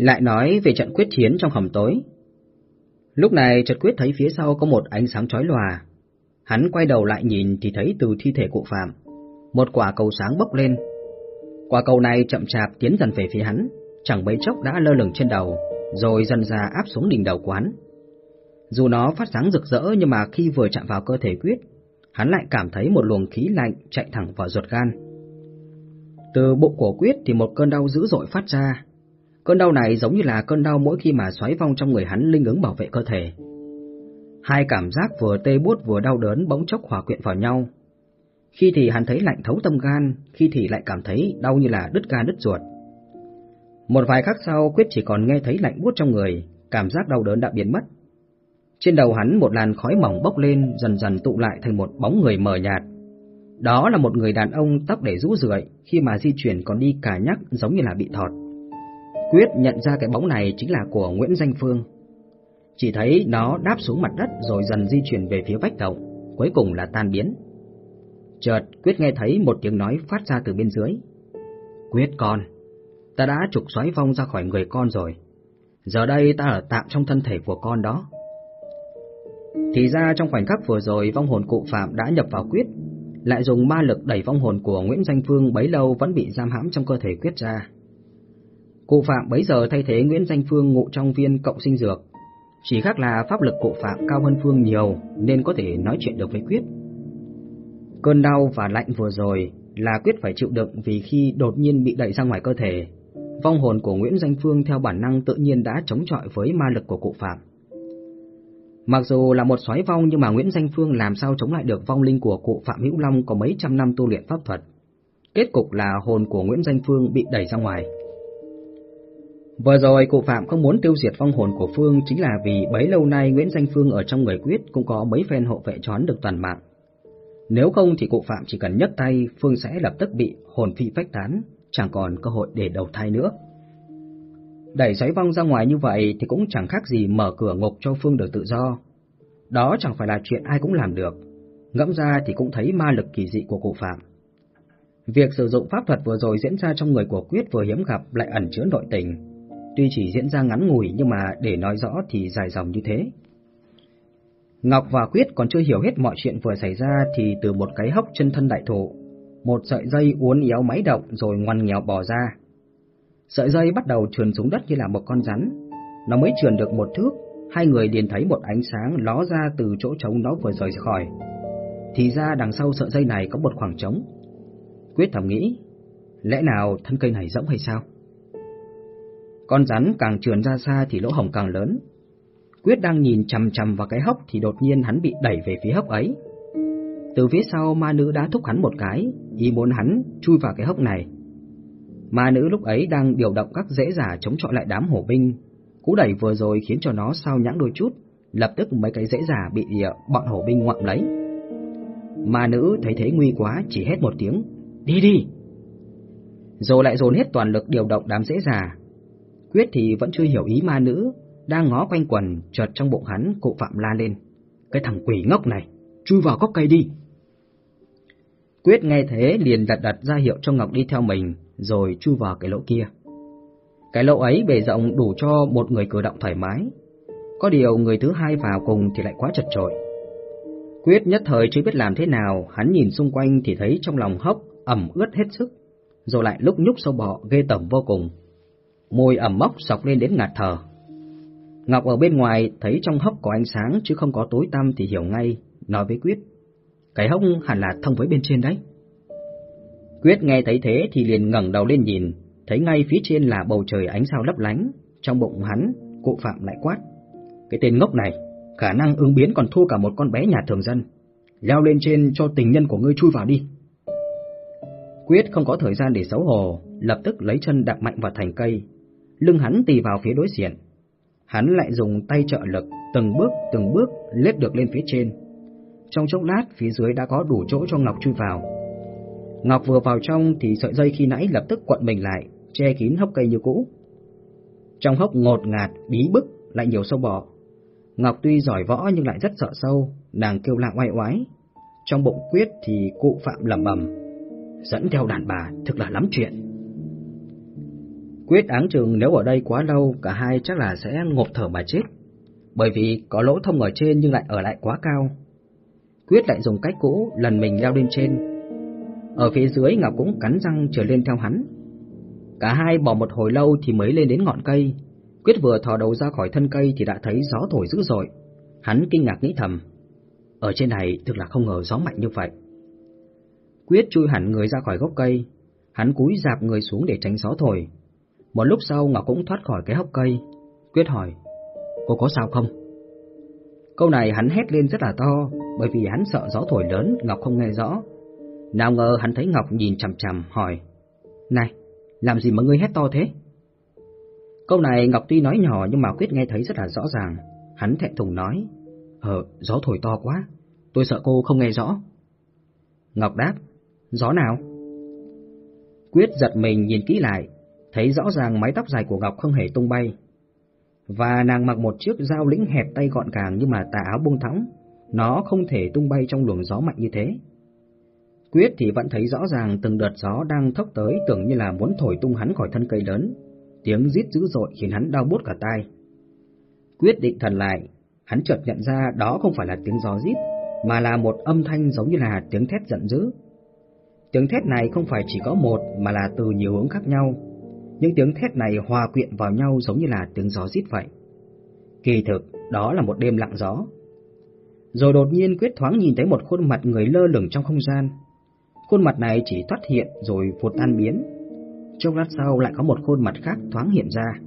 Lại nói về trận quyết chiến trong hầm tối. Lúc này Trật quyết thấy phía sau có một ánh sáng chói lòa. Hắn quay đầu lại nhìn thì thấy từ thi thể cụ Phạm, một quả cầu sáng bốc lên. Quả cầu này chậm chạp tiến dần về phía hắn, chẳng mấy chốc đã lơ lửng trên đầu, rồi dần ra áp xuống đỉnh đầu quán. Dù nó phát sáng rực rỡ nhưng mà khi vừa chạm vào cơ thể quyết, hắn lại cảm thấy một luồng khí lạnh chạy thẳng vào ruột gan. Từ bụng của quyết thì một cơn đau dữ dội phát ra. Cơn đau này giống như là cơn đau mỗi khi mà xoáy vong trong người hắn linh ứng bảo vệ cơ thể. Hai cảm giác vừa tê bút vừa đau đớn bỗng chốc hòa quyện vào nhau. Khi thì hắn thấy lạnh thấu tâm gan, khi thì lại cảm thấy đau như là đứt gan đứt ruột. Một vài khắc sau, Quyết chỉ còn nghe thấy lạnh buốt trong người, cảm giác đau đớn đã biến mất. Trên đầu hắn một làn khói mỏng bốc lên, dần dần tụ lại thành một bóng người mờ nhạt. Đó là một người đàn ông tóc để rũ rượi, khi mà di chuyển còn đi cả nhắc giống như là bị thọt. Quyết nhận ra cái bóng này chính là của Nguyễn Danh Phương. Chỉ thấy nó đáp xuống mặt đất rồi dần di chuyển về phía vách động, cuối cùng là tan biến. Chợt Quyết nghe thấy một tiếng nói phát ra từ bên dưới. Quyết con, ta đã trục xoáy vong ra khỏi người con rồi. Giờ đây ta ở tạm trong thân thể của con đó. Thì ra trong khoảnh khắc vừa rồi vong hồn cụ Phạm đã nhập vào Quyết, lại dùng ma lực đẩy vong hồn của Nguyễn Danh Phương bấy lâu vẫn bị giam hãm trong cơ thể Quyết ra. Cụ Phạm bấy giờ thay thế Nguyễn Danh Phương ngụ trong viên cộng sinh dược, chỉ khác là pháp lực cụ Phạm cao hơn Phương nhiều nên có thể nói chuyện được với Quyết. Cơn đau và lạnh vừa rồi là Quyết phải chịu đựng vì khi đột nhiên bị đẩy ra ngoài cơ thể, vong hồn của Nguyễn Danh Phương theo bản năng tự nhiên đã chống chọi với ma lực của cụ Phạm. Mặc dù là một xoáy vong nhưng mà Nguyễn Danh Phương làm sao chống lại được vong linh của cụ Phạm Hữu Long có mấy trăm năm tu luyện pháp thuật. Kết cục là hồn của Nguyễn Danh Phương bị đẩy ra ngoài. Vừa rồi cụ Phạm không muốn tiêu diệt vong hồn của Phương chính là vì bấy lâu nay Nguyễn Danh Phương ở trong người quyết cũng có mấy phen hộ vệ cho được toàn mạng. Nếu không thì cụ Phạm chỉ cần nhấc tay Phương sẽ lập tức bị hồn phi phách tán, chẳng còn cơ hội để đầu thai nữa. Đẩy xoáy vong ra ngoài như vậy thì cũng chẳng khác gì mở cửa ngục cho Phương được tự do. Đó chẳng phải là chuyện ai cũng làm được. Ngẫm ra thì cũng thấy ma lực kỳ dị của cụ Phạm. Việc sử dụng pháp thuật vừa rồi diễn ra trong người của Quyết vừa hiếm gặp lại ẩn chứa nội tình. Tuy chỉ diễn ra ngắn ngủi nhưng mà để nói rõ thì dài dòng như thế. Ngọc và Quyết còn chưa hiểu hết mọi chuyện vừa xảy ra thì từ một cái hốc chân thân đại thụ, một sợi dây uốn éo máy động rồi ngoằn nghèo bò ra. Sợi dây bắt đầu trườn xuống đất như là một con rắn. Nó mới trườn được một thước, hai người liền thấy một ánh sáng ló ra từ chỗ trống nó vừa rời khỏi. Thì ra đằng sau sợi dây này có một khoảng trống. Quyết thầm nghĩ, lẽ nào thân cây này rỗng hay sao? Con rắn càng trườn ra xa thì lỗ hổng càng lớn. Quyết đang nhìn chằm chằm vào cái hốc thì đột nhiên hắn bị đẩy về phía hốc ấy. Từ phía sau ma nữ đã thúc hắn một cái, ý muốn hắn chui vào cái hốc này. Ma nữ lúc ấy đang điều động các dễ giả chống chọi lại đám hổ binh. Cú đẩy vừa rồi khiến cho nó sao nhãng đôi chút, lập tức mấy cái dễ giả bị ờ, bọn hổ binh ngoạm lấy. Ma nữ thấy thế nguy quá chỉ hét một tiếng, đi đi. Rồi lại dồn hết toàn lực điều động đám dễ giả. Quyết thì vẫn chưa hiểu ý ma nữ, đang ngó quanh quần, chợt trong bụng hắn cụ phạm la lên. Cái thằng quỷ ngốc này, chui vào gốc cây đi. Quyết nghe thế liền đặt đặt ra hiệu cho Ngọc đi theo mình, rồi chui vào cái lỗ kia. Cái lỗ ấy bề rộng đủ cho một người cử động thoải mái. Có điều người thứ hai vào cùng thì lại quá chật trội. Quyết nhất thời chưa biết làm thế nào, hắn nhìn xung quanh thì thấy trong lòng hốc ẩm ướt hết sức, rồi lại lúc nhúc sâu bọ ghê tởm vô cùng. Môi ẩm mốc sọc lên đến ngạt thở. Ngọc ở bên ngoài thấy trong hốc có ánh sáng chứ không có tối tăm thì hiểu ngay, nói với Quyết. Cái hốc hẳn là thông với bên trên đấy. Quyết nghe thấy thế thì liền ngẩng đầu lên nhìn, thấy ngay phía trên là bầu trời ánh sao lấp lánh, trong bụng hắn, cụ Phạm lại quát. Cái tên ngốc này, khả năng ứng biến còn thua cả một con bé nhà thường dân. Leo lên trên cho tình nhân của ngươi chui vào đi. Quyết không có thời gian để xấu hổ, lập tức lấy chân đạp mạnh vào thành cây, lưng hắn tì vào phía đối diện. Hắn lại dùng tay trợ lực, từng bước từng bước lết được lên phía trên. Trong chốc lát, phía dưới đã có đủ chỗ cho Ngọc chui vào. Ngọc vừa vào trong thì sợi dây khi nãy lập tức quặn mình lại, che kín hốc cây như cũ. Trong hốc ngột ngạt, bí bức, lại nhiều sâu bọ. Ngọc tuy giỏi võ nhưng lại rất sợ sâu, nàng kêu lạ oai oái. Trong bụng quyết thì cụ phạm lẩm bẩm, dẫn theo đàn bà thực là lắm chuyện. Quyết áng chừng nếu ở đây quá lâu, cả hai chắc là sẽ ngộp thở mà chết. Bởi vì có lỗ thông ở trên nhưng lại ở lại quá cao. Quyết lại dùng cách cũ, lần mình leo lên trên. Ở phía dưới Ngọc cũng cắn răng trở lên theo hắn. Cả hai bỏ một hồi lâu thì mới lên đến ngọn cây. Quyết vừa thò đầu ra khỏi thân cây thì đã thấy gió thổi dữ dội. Hắn kinh ngạc nghĩ thầm. Ở trên này thực là không ngờ gió mạnh như vậy. Quyết chui hẳn người ra khỏi gốc cây. Hắn cúi dạp người xuống để tránh gió thổi. Một lúc sau Ngọc cũng thoát khỏi cái hốc cây. Quyết hỏi, cô có sao không? Câu này hắn hét lên rất là to, bởi vì hắn sợ gió thổi lớn, Ngọc không nghe rõ. Nào ngờ hắn thấy Ngọc nhìn chằm chằm, hỏi, Này, làm gì mà ngươi hét to thế? Câu này Ngọc tuy nói nhỏ nhưng mà Quyết nghe thấy rất là rõ ràng. Hắn thẹn thùng nói, Ờ, gió thổi to quá, tôi sợ cô không nghe rõ. Ngọc đáp, gió nào? Quyết giật mình nhìn kỹ lại, thấy rõ ràng mái tóc dài của Ngọc không hề tung bay. Và nàng mặc một chiếc dao lĩnh hẹp tay gọn gàng nhưng mà tà áo buông thõng, nó không thể tung bay trong luồng gió mạnh như thế. Quyết thì vẫn thấy rõ ràng từng đợt gió đang thốc tới tưởng như là muốn thổi tung hắn khỏi thân cây lớn, tiếng rít dữ dội khiến hắn đau bút cả tai. Quyết định thần lại, hắn chợt nhận ra đó không phải là tiếng gió rít, mà là một âm thanh giống như là tiếng thét giận dữ. Tiếng thét này không phải chỉ có một mà là từ nhiều hướng khác nhau, những tiếng thét này hòa quyện vào nhau giống như là tiếng gió rít vậy. Kỳ thực, đó là một đêm lặng gió. Rồi đột nhiên Quyết thoáng nhìn thấy một khuôn mặt người lơ lửng trong không gian. Khuôn mặt này chỉ thoát hiện rồi vụt tan biến. Trong lát sau lại có một khuôn mặt khác thoáng hiện ra.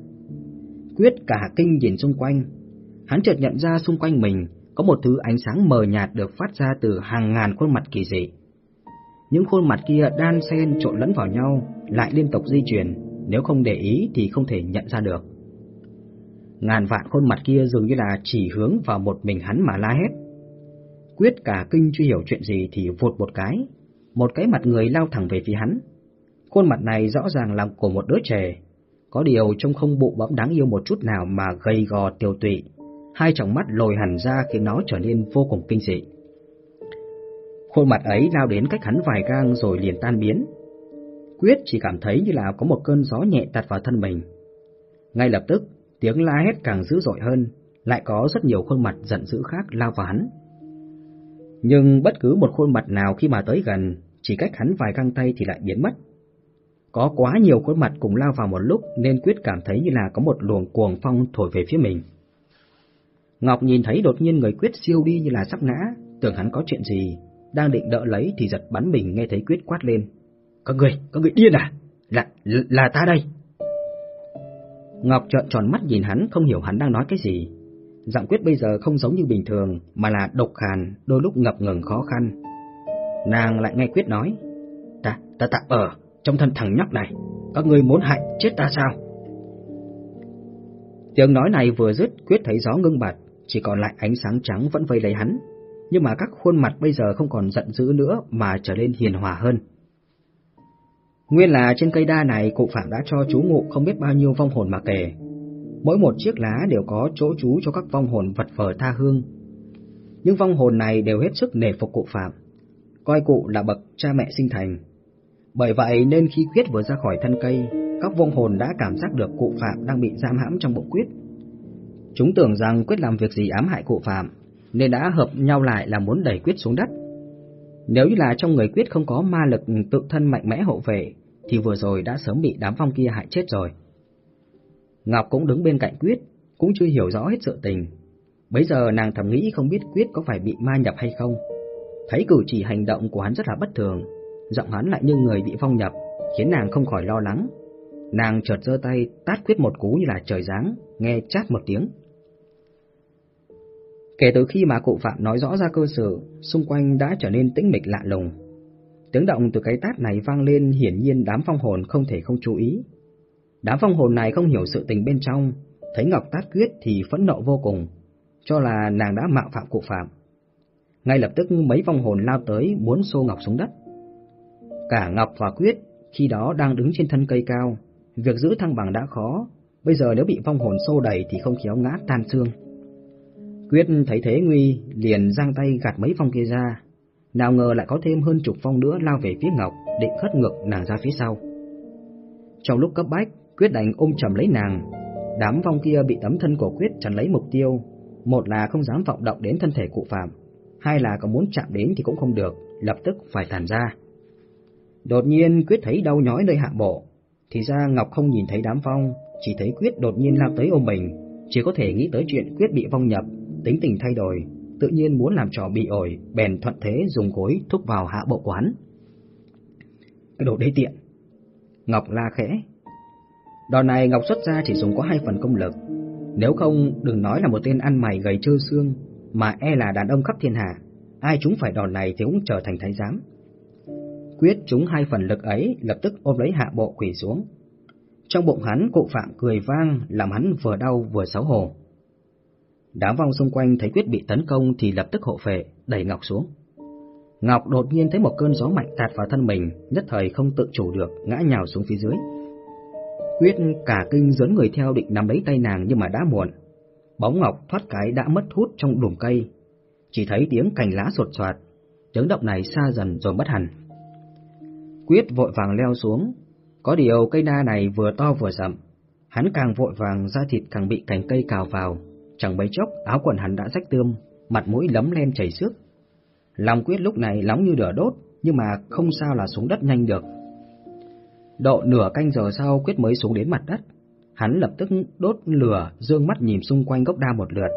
Quyết cả kinh nhìn xung quanh. Hắn chợt nhận ra xung quanh mình có một thứ ánh sáng mờ nhạt được phát ra từ hàng ngàn khuôn mặt kỳ dị. Những khuôn mặt kia đan xen trộn lẫn vào nhau, lại liên tục di chuyển, nếu không để ý thì không thể nhận ra được. Ngàn vạn khuôn mặt kia dường như là chỉ hướng vào một mình hắn mà la hét. Quyết cả kinh chưa hiểu chuyện gì thì vụt một cái, một cái mặt người lao thẳng về phía hắn. Khuôn mặt này rõ ràng là của một đứa trẻ, có điều trông không bụ bẫm đáng yêu một chút nào mà gầy gò tiêu tụy, hai tròng mắt lồi hẳn ra khiến nó trở nên vô cùng kinh dị. Khuôn mặt ấy lao đến cách hắn vài gang rồi liền tan biến, Quyết chỉ cảm thấy như là có một cơn gió nhẹ tạt vào thân mình. Ngay lập tức, tiếng la hét càng dữ dội hơn, lại có rất nhiều khuôn mặt giận dữ khác lao vào hắn. Nhưng bất cứ một khuôn mặt nào khi mà tới gần, chỉ cách hắn vài găng tay thì lại biến mất. Có quá nhiều khuôn mặt cùng lao vào một lúc nên Quyết cảm thấy như là có một luồng cuồng phong thổi về phía mình. Ngọc nhìn thấy đột nhiên người Quyết siêu đi như là sắp ngã, tưởng hắn có chuyện gì, đang định đỡ lấy thì giật bắn mình nghe thấy Quyết quát lên. Các người, các người điên à? Là, là ta đây. Ngọc trợn tròn mắt nhìn hắn không hiểu hắn đang nói cái gì. Giọng quyết bây giờ không giống như bình thường mà là độc khàn, đôi lúc ngập ngừng khó khăn. Nàng lại nghe quyết nói, ta, ta tạm ở trong thân thằng nhóc này, các người muốn hại chết ta sao? Tiếng nói này vừa dứt, quyết thấy gió ngưng bặt, chỉ còn lại ánh sáng trắng vẫn vây lấy hắn. Nhưng mà các khuôn mặt bây giờ không còn giận dữ nữa mà trở nên hiền hòa hơn. Nguyên là trên cây đa này cụ Phạm đã cho chú ngụ không biết bao nhiêu vong hồn mà kể. Mỗi một chiếc lá đều có chỗ trú cho các vong hồn vật vờ tha hương. Những vong hồn này đều hết sức nể phục cụ Phạm, coi cụ là bậc cha mẹ sinh thành. Bởi vậy nên khi Quyết vừa ra khỏi thân cây, các vong hồn đã cảm giác được cụ Phạm đang bị giam hãm trong bụng Quyết. Chúng tưởng rằng Quyết làm việc gì ám hại cụ Phạm, nên đã hợp nhau lại là muốn đẩy Quyết xuống đất. Nếu như là trong người Quyết không có ma lực tự thân mạnh mẽ hộ vệ, thì vừa rồi đã sớm bị đám phong kia hại chết rồi. Ngọc cũng đứng bên cạnh Quyết, cũng chưa hiểu rõ hết sự tình. Bây giờ nàng thầm nghĩ không biết Quyết có phải bị ma nhập hay không. Thấy cử chỉ hành động của hắn rất là bất thường, giọng hắn lại như người bị phong nhập, khiến nàng không khỏi lo lắng. Nàng chợt giơ tay tát Quyết một cú như là trời giáng, nghe chát một tiếng. Kể từ khi mà cụ Phạm nói rõ ra cơ sở, xung quanh đã trở nên tĩnh mịch lạ lùng. Tiếng động từ cái tát này vang lên hiển nhiên đám phong hồn không thể không chú ý. Đám phong hồn này không hiểu sự tình bên trong, thấy Ngọc tát quyết thì phẫn nộ vô cùng, cho là nàng đã mạo phạm cụ Phạm. Ngay lập tức mấy phong hồn lao tới muốn xô Ngọc xuống đất. Cả Ngọc và Quyết khi đó đang đứng trên thân cây cao, việc giữ thăng bằng đã khó, bây giờ nếu bị phong hồn xô đẩy thì không khéo ngã tan xương. Quyết thấy thế nguy, liền giang tay gạt mấy phong kia ra, nào ngờ lại có thêm hơn chục phong nữa lao về phía Ngọc, định khất ngược nàng ra phía sau. Trong lúc cấp bách, Quyết đành ôm chầm lấy nàng. Đám phong kia bị tấm thân của Quyết chắn lấy mục tiêu, một là không dám vọng động đến thân thể cụ Phạm, hai là có muốn chạm đến thì cũng không được, lập tức phải tàn ra. Đột nhiên Quyết thấy đau nhói nơi hạ bộ, thì ra Ngọc không nhìn thấy đám phong, chỉ thấy Quyết đột nhiên lao tới ôm mình, chỉ có thể nghĩ tới chuyện Quyết bị vong nhập, tính tình thay đổi, tự nhiên muốn làm trò bị ổi, bèn thuận thế dùng gối thúc vào hạ bộ quán. Cái đồ đê tiện! Ngọc la khẽ. Đòn này Ngọc xuất ra chỉ dùng có hai phần công lực, nếu không đừng nói là một tên ăn mày gầy trơ xương, mà e là đàn ông khắp thiên hạ, ai chúng phải đòn này thì cũng trở thành thái giám. Quyết chúng hai phần lực ấy, lập tức ôm lấy hạ bộ quỳ xuống. Trong bụng hắn, cụ Phạm cười vang, làm hắn vừa đau vừa xấu hổ. Đám vong xung quanh thấy Quyết bị tấn công thì lập tức hộ phệ, đẩy Ngọc xuống. Ngọc đột nhiên thấy một cơn gió mạnh tạt vào thân mình, nhất thời không tự chủ được, ngã nhào xuống phía dưới. Quyết cả kinh dẫn người theo định nắm lấy tay nàng nhưng mà đã muộn. Bóng Ngọc thoát cái đã mất hút trong đùm cây. Chỉ thấy tiếng cành lá sột soạt, tiếng động này xa dần rồi mất hẳn. Quyết vội vàng leo xuống, có điều cây đa này vừa to vừa rậm, hắn càng vội vàng da thịt càng bị cành cây cào vào, chẳng mấy chốc áo quần hắn đã rách tươm, mặt mũi lấm lem chảy xước. Lòng Quyết lúc này nóng như lửa đốt, nhưng mà không sao là xuống đất nhanh được. Độ nửa canh giờ sau Quyết mới xuống đến mặt đất, hắn lập tức đốt lửa, dương mắt nhìn xung quanh gốc đa một lượt.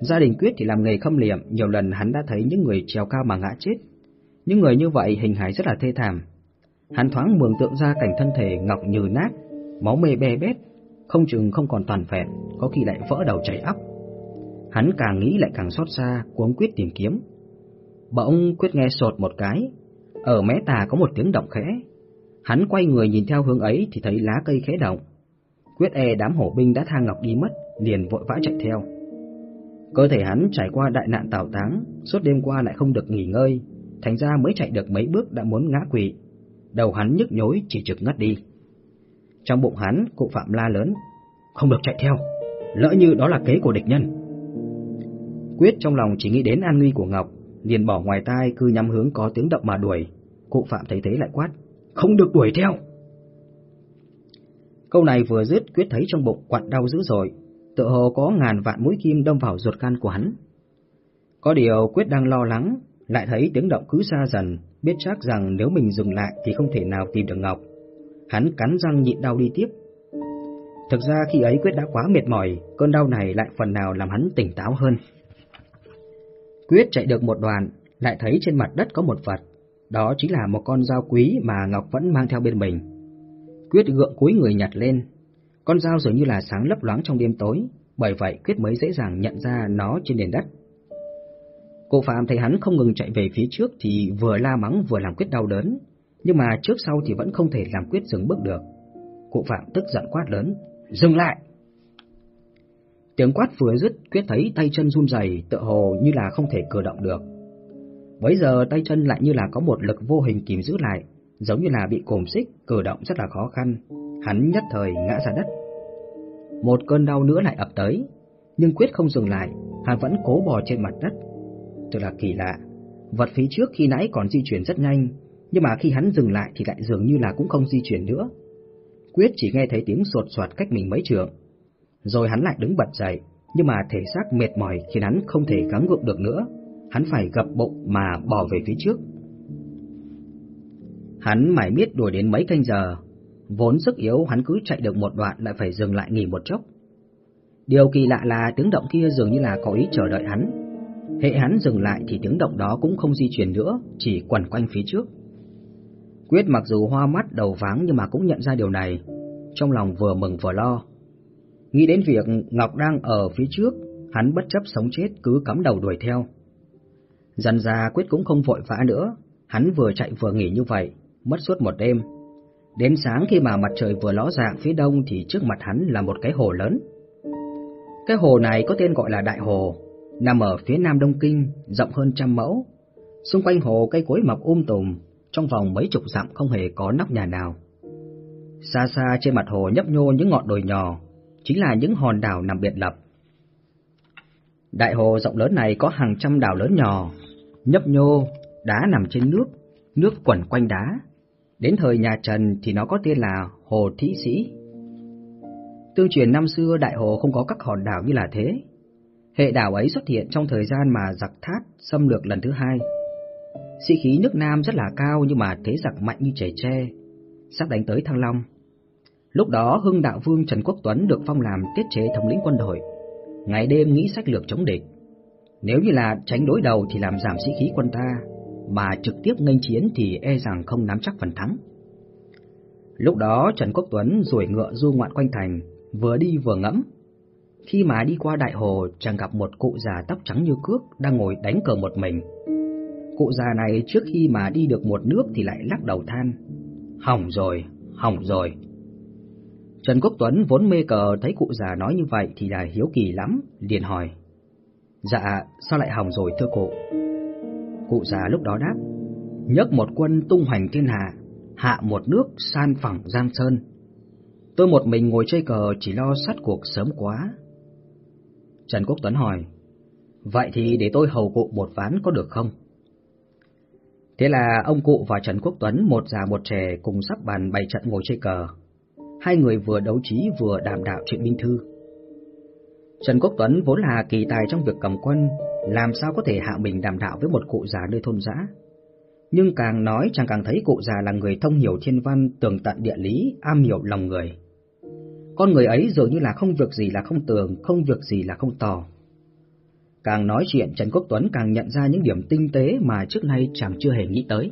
Gia đình Quyết thì làm nghề khâm liệm, nhiều lần hắn đã thấy những người trèo cao mà ngã chết. Những người như vậy hình hài rất là thê thảm. Hắn thoáng mường tượng ra cảnh thân thể ngọc như nát, máu mê bè bét không chừng không còn toàn vẹn, có khi lại vỡ đầu chảy óc. Hắn càng nghĩ lại càng xót xa, cuống quyết tìm kiếm. Bỗng quyết nghe sột một cái, ở mé tà có một tiếng động khẽ. Hắn quay người nhìn theo hướng ấy thì thấy lá cây khẽ động. Quyết e đám hổ binh đã tha ngọc đi mất, liền vội vã chạy theo. Cơ thể hắn trải qua đại nạn tảo táng, suốt đêm qua lại không được nghỉ ngơi, thành ra mới chạy được mấy bước đã muốn ngã quỵ. Đầu hắn nhức nhối chỉ trực ngất đi. Trong bụng hắn, cụ Phạm la lớn, không được chạy theo, lỡ như đó là kế của địch nhân. Quyết trong lòng chỉ nghĩ đến an nguy của Ngọc, liền bỏ ngoài tai cứ nhắm hướng có tiếng động mà đuổi. Cụ Phạm thấy thế lại quát, không được đuổi theo. Câu này vừa dứt Quyết thấy trong bụng quặn đau dữ dội, tựa hồ có ngàn vạn mũi kim đâm vào ruột gan của hắn. Có điều Quyết đang lo lắng, lại thấy tiếng động cứ xa dần, biết chắc rằng nếu mình dừng lại thì không thể nào tìm được Ngọc. Hắn cắn răng nhịn đau đi tiếp. Thực ra khi ấy Quyết đã quá mệt mỏi, cơn đau này lại phần nào làm hắn tỉnh táo hơn. Quyết chạy được một đoạn, lại thấy trên mặt đất có một vật, đó chính là một con dao quý mà Ngọc vẫn mang theo bên mình. Quyết gượng cúi người nhặt lên, con dao dường như là sáng lấp loáng trong đêm tối, bởi vậy Quyết mới dễ dàng nhận ra nó trên nền đất. Cô Phạm thấy hắn không ngừng chạy về phía trước thì vừa la mắng vừa làm Quyết đau đớn, nhưng mà trước sau thì vẫn không thể làm Quyết dừng bước được. Cụ Phạm tức giận quát lớn, dừng lại! Tiếng quát vừa dứt, Quyết thấy tay chân run rẩy, tựa hồ như là không thể cử động được. Bây giờ tay chân lại như là có một lực vô hình kìm giữ lại, giống như là bị cồm xích, cử động rất là khó khăn. Hắn nhất thời ngã ra đất. Một cơn đau nữa lại ập tới, nhưng Quyết không dừng lại, hắn vẫn cố bò trên mặt đất. Thật là kỳ lạ, vật phía trước khi nãy còn di chuyển rất nhanh, nhưng mà khi hắn dừng lại thì lại dường như là cũng không di chuyển nữa. Quyết chỉ nghe thấy tiếng sột soạt cách mình mấy trường. Rồi hắn lại đứng bật dậy, nhưng mà thể xác mệt mỏi khiến hắn không thể gắng gượng được nữa, hắn phải gập bụng mà bỏ về phía trước. Hắn mãi biết đuổi đến mấy canh giờ, vốn sức yếu hắn cứ chạy được một đoạn lại phải dừng lại nghỉ một chốc. Điều kỳ lạ là tiếng động kia dường như là có ý chờ đợi hắn. Hệ hắn dừng lại thì tiếng động đó cũng không di chuyển nữa, chỉ quẩn quanh phía trước. Quyết mặc dù hoa mắt đầu váng nhưng mà cũng nhận ra điều này, trong lòng vừa mừng vừa lo. Nghĩ đến việc Ngọc đang ở phía trước, hắn bất chấp sống chết cứ cắm đầu đuổi theo. Dần ra Quyết cũng không vội vã nữa, hắn vừa chạy vừa nghỉ như vậy, mất suốt một đêm. Đến sáng khi mà mặt trời vừa ló dạng phía đông thì trước mặt hắn là một cái hồ lớn. Cái hồ này có tên gọi là Đại Hồ, nằm ở phía nam Đông Kinh, rộng hơn trăm mẫu. Xung quanh hồ cây cối mọc um tùm, trong vòng mấy chục dặm không hề có nóc nhà nào. Xa xa trên mặt hồ nhấp nhô những ngọn đồi nhỏ, chính là những hòn đảo nằm biệt lập. Đại hồ rộng lớn này có hàng trăm đảo lớn nhỏ, nhấp nhô, đá nằm trên nước, nước quẩn quanh đá. Đến thời nhà Trần thì nó có tên là Hồ Thí Sĩ. Tương truyền năm xưa Đại Hồ không có các hòn đảo như là thế. Hệ đảo ấy xuất hiện trong thời gian mà giặc thát xâm lược lần thứ hai. Sĩ khí nước Nam rất là cao nhưng mà thế giặc mạnh như trẻ tre, sắp đánh tới Thăng Long. Lúc đó Hưng Đạo Vương Trần Quốc Tuấn được phong làm tiết chế thống lĩnh quân đội, ngày đêm nghĩ sách lược chống địch. Nếu như là tránh đối đầu thì làm giảm sĩ khí quân ta, mà trực tiếp nghênh chiến thì e rằng không nắm chắc phần thắng. Lúc đó Trần Quốc Tuấn rồi ngựa du ngoạn quanh thành, vừa đi vừa ngẫm. Khi mà đi qua đại hồ, chàng gặp một cụ già tóc trắng như cước đang ngồi đánh cờ một mình. Cụ già này trước khi mà đi được một nước thì lại lắc đầu than. Hỏng rồi, hỏng rồi. Trần Quốc Tuấn vốn mê cờ thấy cụ già nói như vậy thì là hiếu kỳ lắm, liền hỏi. Dạ, sao lại hỏng rồi thưa cụ? Cụ già lúc đó đáp, nhấc một quân tung hoành thiên hạ, hạ một nước san phẳng Giang Sơn. Tôi một mình ngồi chơi cờ chỉ lo sát cuộc sớm quá. Trần Quốc Tuấn hỏi, vậy thì để tôi hầu cụ một ván có được không? Thế là ông cụ và Trần Quốc Tuấn một già một trẻ cùng sắp bàn bày trận ngồi chơi cờ. Hai người vừa đấu trí vừa đàm đạo chuyện binh thư. Trần Quốc Tuấn vốn là kỳ tài trong việc cầm quân, làm sao có thể hạ mình đàm đạo với một cụ già nơi thôn giã. Nhưng càng nói chàng càng thấy cụ già là người thông hiểu thiên văn, tường tận địa lý, am hiểu lòng người. Con người ấy dường như là không việc gì là không tường, không việc gì là không tỏ. Càng nói chuyện, Trần Quốc Tuấn càng nhận ra những điểm tinh tế mà trước nay chàng chưa hề nghĩ tới.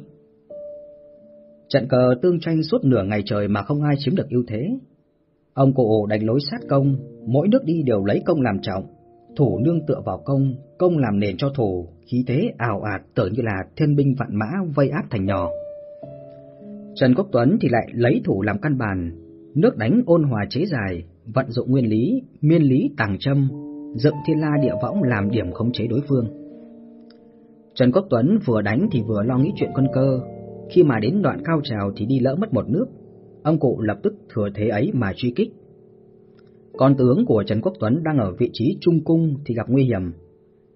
Trận cờ tương tranh suốt nửa ngày trời mà không ai chiếm được ưu thế. Ông cụ đánh lối sát công, mỗi nước đi đều lấy công làm trọng, thủ nương tựa vào công, công làm nền cho thủ, khí thế ảo ạt tưởng như là thiên binh vạn mã vây áp thành nhỏ. Trần Quốc Tuấn thì lại lấy thủ làm căn bản, nước đánh ôn hòa chế dài, vận dụng nguyên lý, miên lý tàng châm, dựng thiên la địa võng làm điểm khống chế đối phương. Trần Quốc Tuấn vừa đánh thì vừa lo nghĩ chuyện quân cơ, khi mà đến đoạn cao trào thì đi lỡ mất một nước, ông cụ lập tức thừa thế ấy mà truy kích. Con tướng của Trần Quốc Tuấn đang ở vị trí trung cung thì gặp nguy hiểm,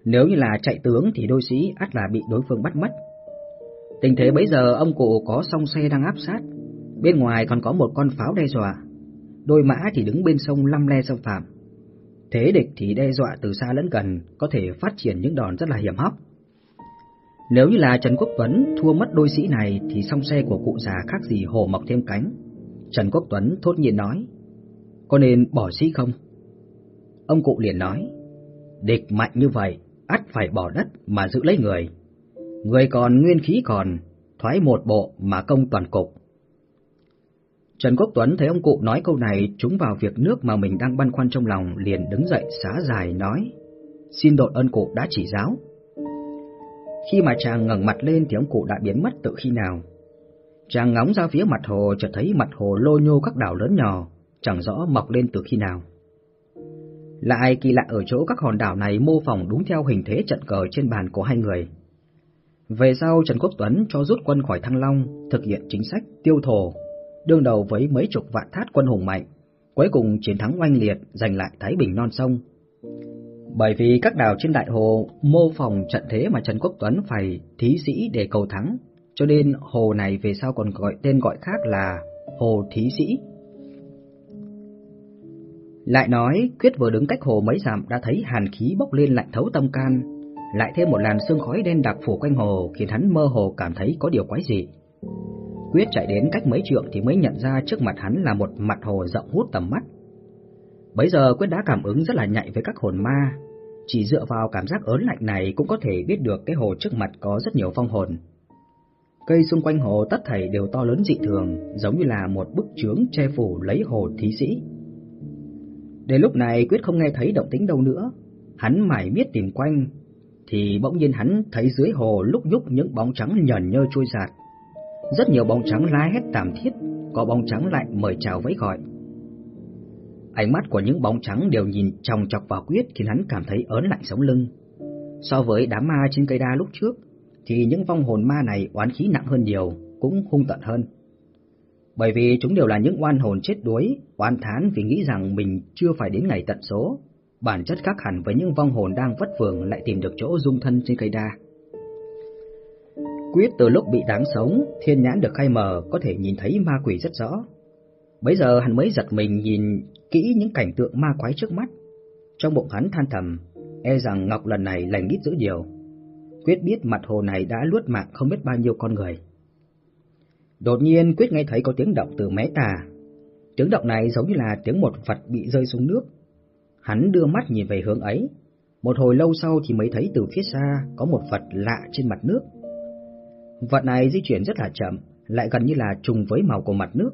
nếu như là chạy tướng thì đôi sĩ ắt là bị đối phương bắt mất. Tình thế bấy giờ ông cụ có song xe đang áp sát, bên ngoài còn có một con pháo đe dọa, đôi mã thì đứng bên sông lăm le xâm phạm. Thế địch thì đe dọa từ xa lẫn gần, có thể phát triển những đòn rất là hiểm hóc. Nếu như là Trần Quốc Tuấn thua mất đôi sĩ này thì song xe của cụ già khác gì hổ mọc thêm cánh. Trần Quốc Tuấn thốt nhiên nói, có nên bỏ sĩ không? Ông cụ liền nói, địch mạnh như vậy, ắt phải bỏ đất mà giữ lấy người. Người còn nguyên khí còn, thoái một bộ mà công toàn cục. Trần Quốc Tuấn thấy ông cụ nói câu này, trúng vào việc nước mà mình đang băn khoăn trong lòng, liền đứng dậy xá dài nói, Xin đội ơn cụ đã chỉ giáo. Khi mà chàng ngẩng mặt lên thì ông cụ đã biến mất từ khi nào? Chàng ngóng ra phía mặt hồ, chợt thấy mặt hồ lô nhô các đảo lớn nhỏ, Chẳng rõ mọc lên từ khi nào. Lại kỳ lạ ở chỗ các hòn đảo này mô phỏng đúng theo hình thế trận cờ trên bàn của hai người? Về sau Trần Quốc Tuấn cho rút quân khỏi Thăng Long, Thực hiện chính sách tiêu thổ đương đầu với mấy chục vạn thát quân hùng mạnh, cuối cùng chiến thắng oanh liệt giành lại Thái Bình non sông. Bởi vì các đảo trên đại hồ mô phỏng trận thế mà Trần Quốc Tuấn phải thí sĩ để cầu thắng, cho nên hồ này về sau còn gọi tên gọi khác là Hồ Thí Sĩ. Lại nói, Quyết vừa đứng cách hồ mấy dặm đã thấy hàn khí bốc lên lạnh thấu tâm can, lại thêm một làn sương khói đen đặc phủ quanh hồ khiến hắn mơ hồ cảm thấy có điều quái dị. Quyết chạy đến cách mấy trượng thì mới nhận ra trước mặt hắn là một mặt hồ rộng hút tầm mắt. Bấy giờ Quyết đã cảm ứng rất là nhạy với các hồn ma, chỉ dựa vào cảm giác ớn lạnh này cũng có thể biết được cái hồ trước mặt có rất nhiều phong hồn. Cây xung quanh hồ tất thảy đều to lớn dị thường, giống như là một bức chướng che phủ lấy hồ thí sĩ. Đến lúc này Quyết không nghe thấy động tĩnh đâu nữa, hắn mải miết tìm quanh, thì bỗng nhiên hắn thấy dưới hồ lúc nhúc những bóng trắng nhờn nhơ trôi giạt. Rất nhiều bóng trắng la hét tạm thiết, có bóng trắng lại mời chào vẫy gọi. Ánh mắt của những bóng trắng đều nhìn chòng chọc vào Quyết khiến hắn cảm thấy ớn lạnh sống lưng. So với đám ma trên cây đa lúc trước, thì những vong hồn ma này oán khí nặng hơn nhiều, cũng hung tận hơn. Bởi vì chúng đều là những oan hồn chết đuối, oan thán vì nghĩ rằng mình chưa phải đến ngày tận số, bản chất khác hẳn với những vong hồn đang vất vưởng lại tìm được chỗ dung thân trên cây đa. Quyết từ lúc bị đáng sống, thiên nhãn được khai mở có thể nhìn thấy ma quỷ rất rõ. Bấy giờ hắn mới giật mình nhìn kỹ những cảnh tượng ma quái trước mắt. Trong bụng hắn than thầm, e rằng Ngọc lần này lành ít dữ nhiều. Quyết biết mặt hồ này đã luốt mạng không biết bao nhiêu con người. Đột nhiên Quyết nghe thấy có tiếng động từ mé tà. Tiếng động này giống như là tiếng một vật bị rơi xuống nước. Hắn đưa mắt nhìn về hướng ấy. Một hồi lâu sau thì mới thấy từ phía xa có một vật lạ trên mặt nước. Vật này di chuyển rất là chậm, lại gần như là trùng với màu của mặt nước.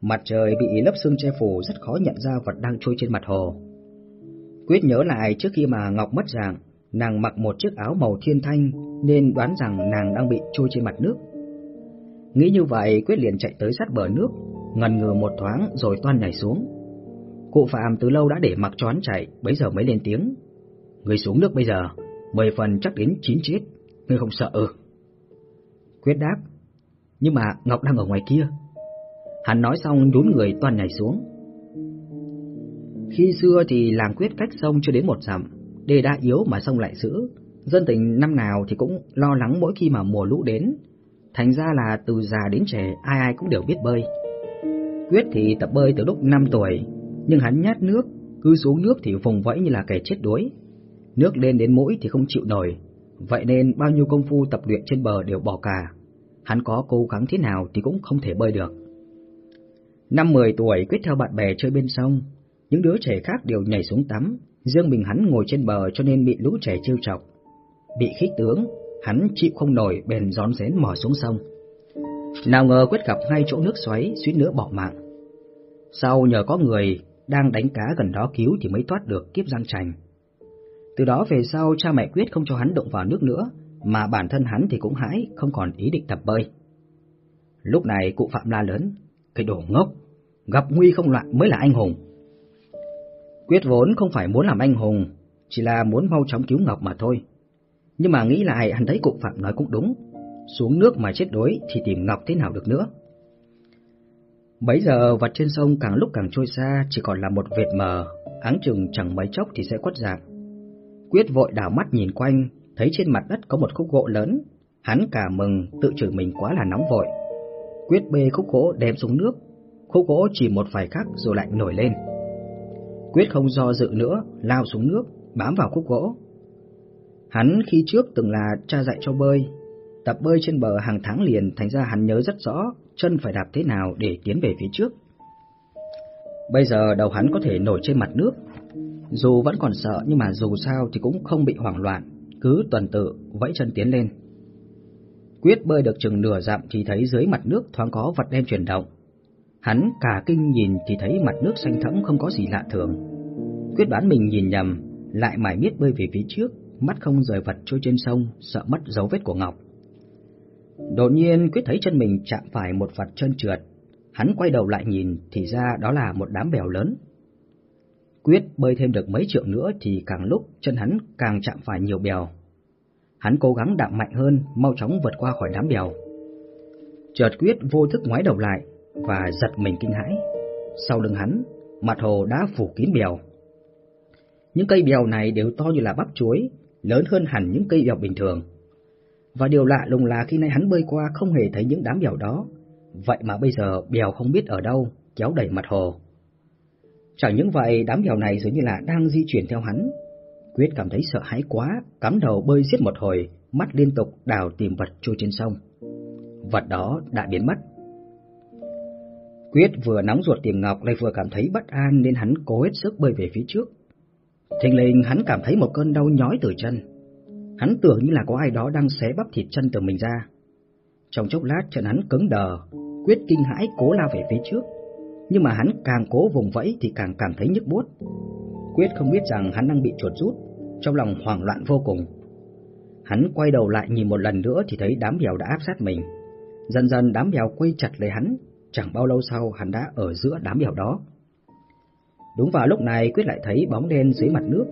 Mặt trời bị lớp sương che phủ rất khó nhận ra vật đang trôi trên mặt hồ. Quyết nhớ lại trước khi mà Ngọc mất dạng, nàng mặc một chiếc áo màu thiên thanh nên đoán rằng nàng đang bị trôi trên mặt nước. Nghĩ như vậy, Quyết liền chạy tới sát bờ nước, ngần ngừ một thoáng rồi toan nhảy xuống. Cụ Phạm từ lâu đã để mặc choán chạy, bấy giờ mới lên tiếng. Người xuống nước bây giờ, mười phần chắc đến chín chết, ngươi không sợ ư? Quyết đáp, nhưng mà Ngọc đang ở ngoài kia. Hắn nói xong nhún người toàn nhảy xuống. Khi xưa thì làng Quyết cách sông chưa đến một dặm, đê đã yếu mà sông lại giữ. Dân tình năm nào thì cũng lo lắng mỗi khi mà mùa lũ đến, thành ra là từ già đến trẻ ai ai cũng đều biết bơi. Quyết thì tập bơi từ lúc 5 tuổi, nhưng hắn nhát nước, cứ xuống nước thì vùng vẫy như là kẻ chết đuối. Nước lên đến mũi thì không chịu nổi, vậy nên bao nhiêu công phu tập luyện trên bờ đều bỏ cả. Hắn có cố gắng thế nào thì cũng không thể bơi được. Năm 10 tuổi Quyết theo bạn bè chơi bên sông, những đứa trẻ khác đều nhảy xuống tắm, riêng mình hắn ngồi trên bờ cho nên bị lũ trẻ trêu chọc. Bị khích tướng, hắn chịu không nổi bèn rón rén mò xuống sông. Nào ngờ Quyết gặp ngay chỗ nước xoáy, suýt nữa bỏ mạng. Sau nhờ có người đang đánh cá gần đó cứu thì mới thoát được kiếp giang trành. Từ đó về sau cha mẹ Quyết không cho hắn động vào nước nữa, mà bản thân hắn thì cũng hãi, không còn ý định tập bơi. Lúc này cụ Phạm la lớn, cái đồ ngốc, gặp nguy không loạn mới là anh hùng. Quyết vốn không phải muốn làm anh hùng, chỉ là muốn mau chóng cứu Ngọc mà thôi. Nhưng mà nghĩ lại hắn thấy cụ Phạm nói cũng đúng, xuống nước mà chết đuối thì tìm Ngọc thế nào được nữa. Bấy giờ vật trên sông càng lúc càng trôi xa chỉ còn là một vệt mờ, áng chừng chẳng mấy chốc thì sẽ quất dạng. Quyết vội đảo mắt nhìn quanh, thấy trên mặt đất có một khúc gỗ lớn, hắn cả mừng tự chửi mình quá là nóng vội. Quyết bê khúc gỗ đem xuống nước, khúc gỗ chỉ một vài khắc rồi lại nổi lên. Quyết không do dự nữa, lao xuống nước, bám vào khúc gỗ. Hắn khi trước từng là cha dạy cho bơi, tập bơi trên bờ hàng tháng liền thành ra hắn nhớ rất rõ chân phải đạp thế nào để tiến về phía trước. Bây giờ đầu hắn có thể nổi trên mặt nước, dù vẫn còn sợ nhưng mà dù sao thì cũng không bị hoảng loạn, cứ tuần tự vẫy chân tiến lên. Quyết bơi được chừng nửa dặm thì thấy dưới mặt nước thoáng có vật đen chuyển động. Hắn cả kinh nhìn thì thấy mặt nước xanh thẫm không có gì lạ thường. Quyết đoán mình nhìn nhầm, lại mải miết bơi về phía trước, mắt không rời vật trôi trên sông, sợ mất dấu vết của Ngọc. Đột nhiên Quyết thấy chân mình chạm phải một vật trơn trượt, hắn quay đầu lại nhìn thì ra đó là một đám bèo lớn. Quyết bơi thêm được mấy trượng nữa thì càng lúc chân hắn càng chạm phải nhiều bèo. Hắn cố gắng đạp mạnh hơn, mau chóng vượt qua khỏi đám bèo. Chợt Quyết vô thức ngoái đầu lại và giật mình kinh hãi. Sau lưng hắn, mặt hồ đã phủ kín bèo. Những cây bèo này đều to như là bắp chuối, lớn hơn hẳn những cây bèo bình thường. Và điều lạ lùng là khi nay hắn bơi qua không hề thấy những đám bèo đó, vậy mà bây giờ bèo không biết ở đâu, kéo đầy mặt hồ. Chẳng những vậy, đám mèo này dường như là đang di chuyển theo hắn. Quyết cảm thấy sợ hãi quá, cắm đầu bơi giết một hồi, mắt liên tục đào tìm vật trôi trên sông. Vật đó đã biến mất. Quyết vừa nóng ruột tìm Ngọc lại vừa cảm thấy bất an nên hắn cố hết sức bơi về phía trước. Thình lình hắn cảm thấy một cơn đau nhói từ chân. Hắn tưởng như là có ai đó đang xé bắp thịt chân từ mình ra. Trong chốc lát chân hắn cứng đờ, Quyết kinh hãi cố lao về phía trước nhưng mà hắn càng cố vùng vẫy thì càng cảm thấy nhức buốt. Quyết không biết rằng hắn đang bị chuột rút, trong lòng hoảng loạn vô cùng. Hắn quay đầu lại nhìn một lần nữa thì thấy đám bèo đã áp sát mình. Dần dần đám bèo quay chặt lấy hắn, chẳng bao lâu sau hắn đã ở giữa đám bèo đó. Đúng vào lúc này Quyết lại thấy bóng đen dưới mặt nước.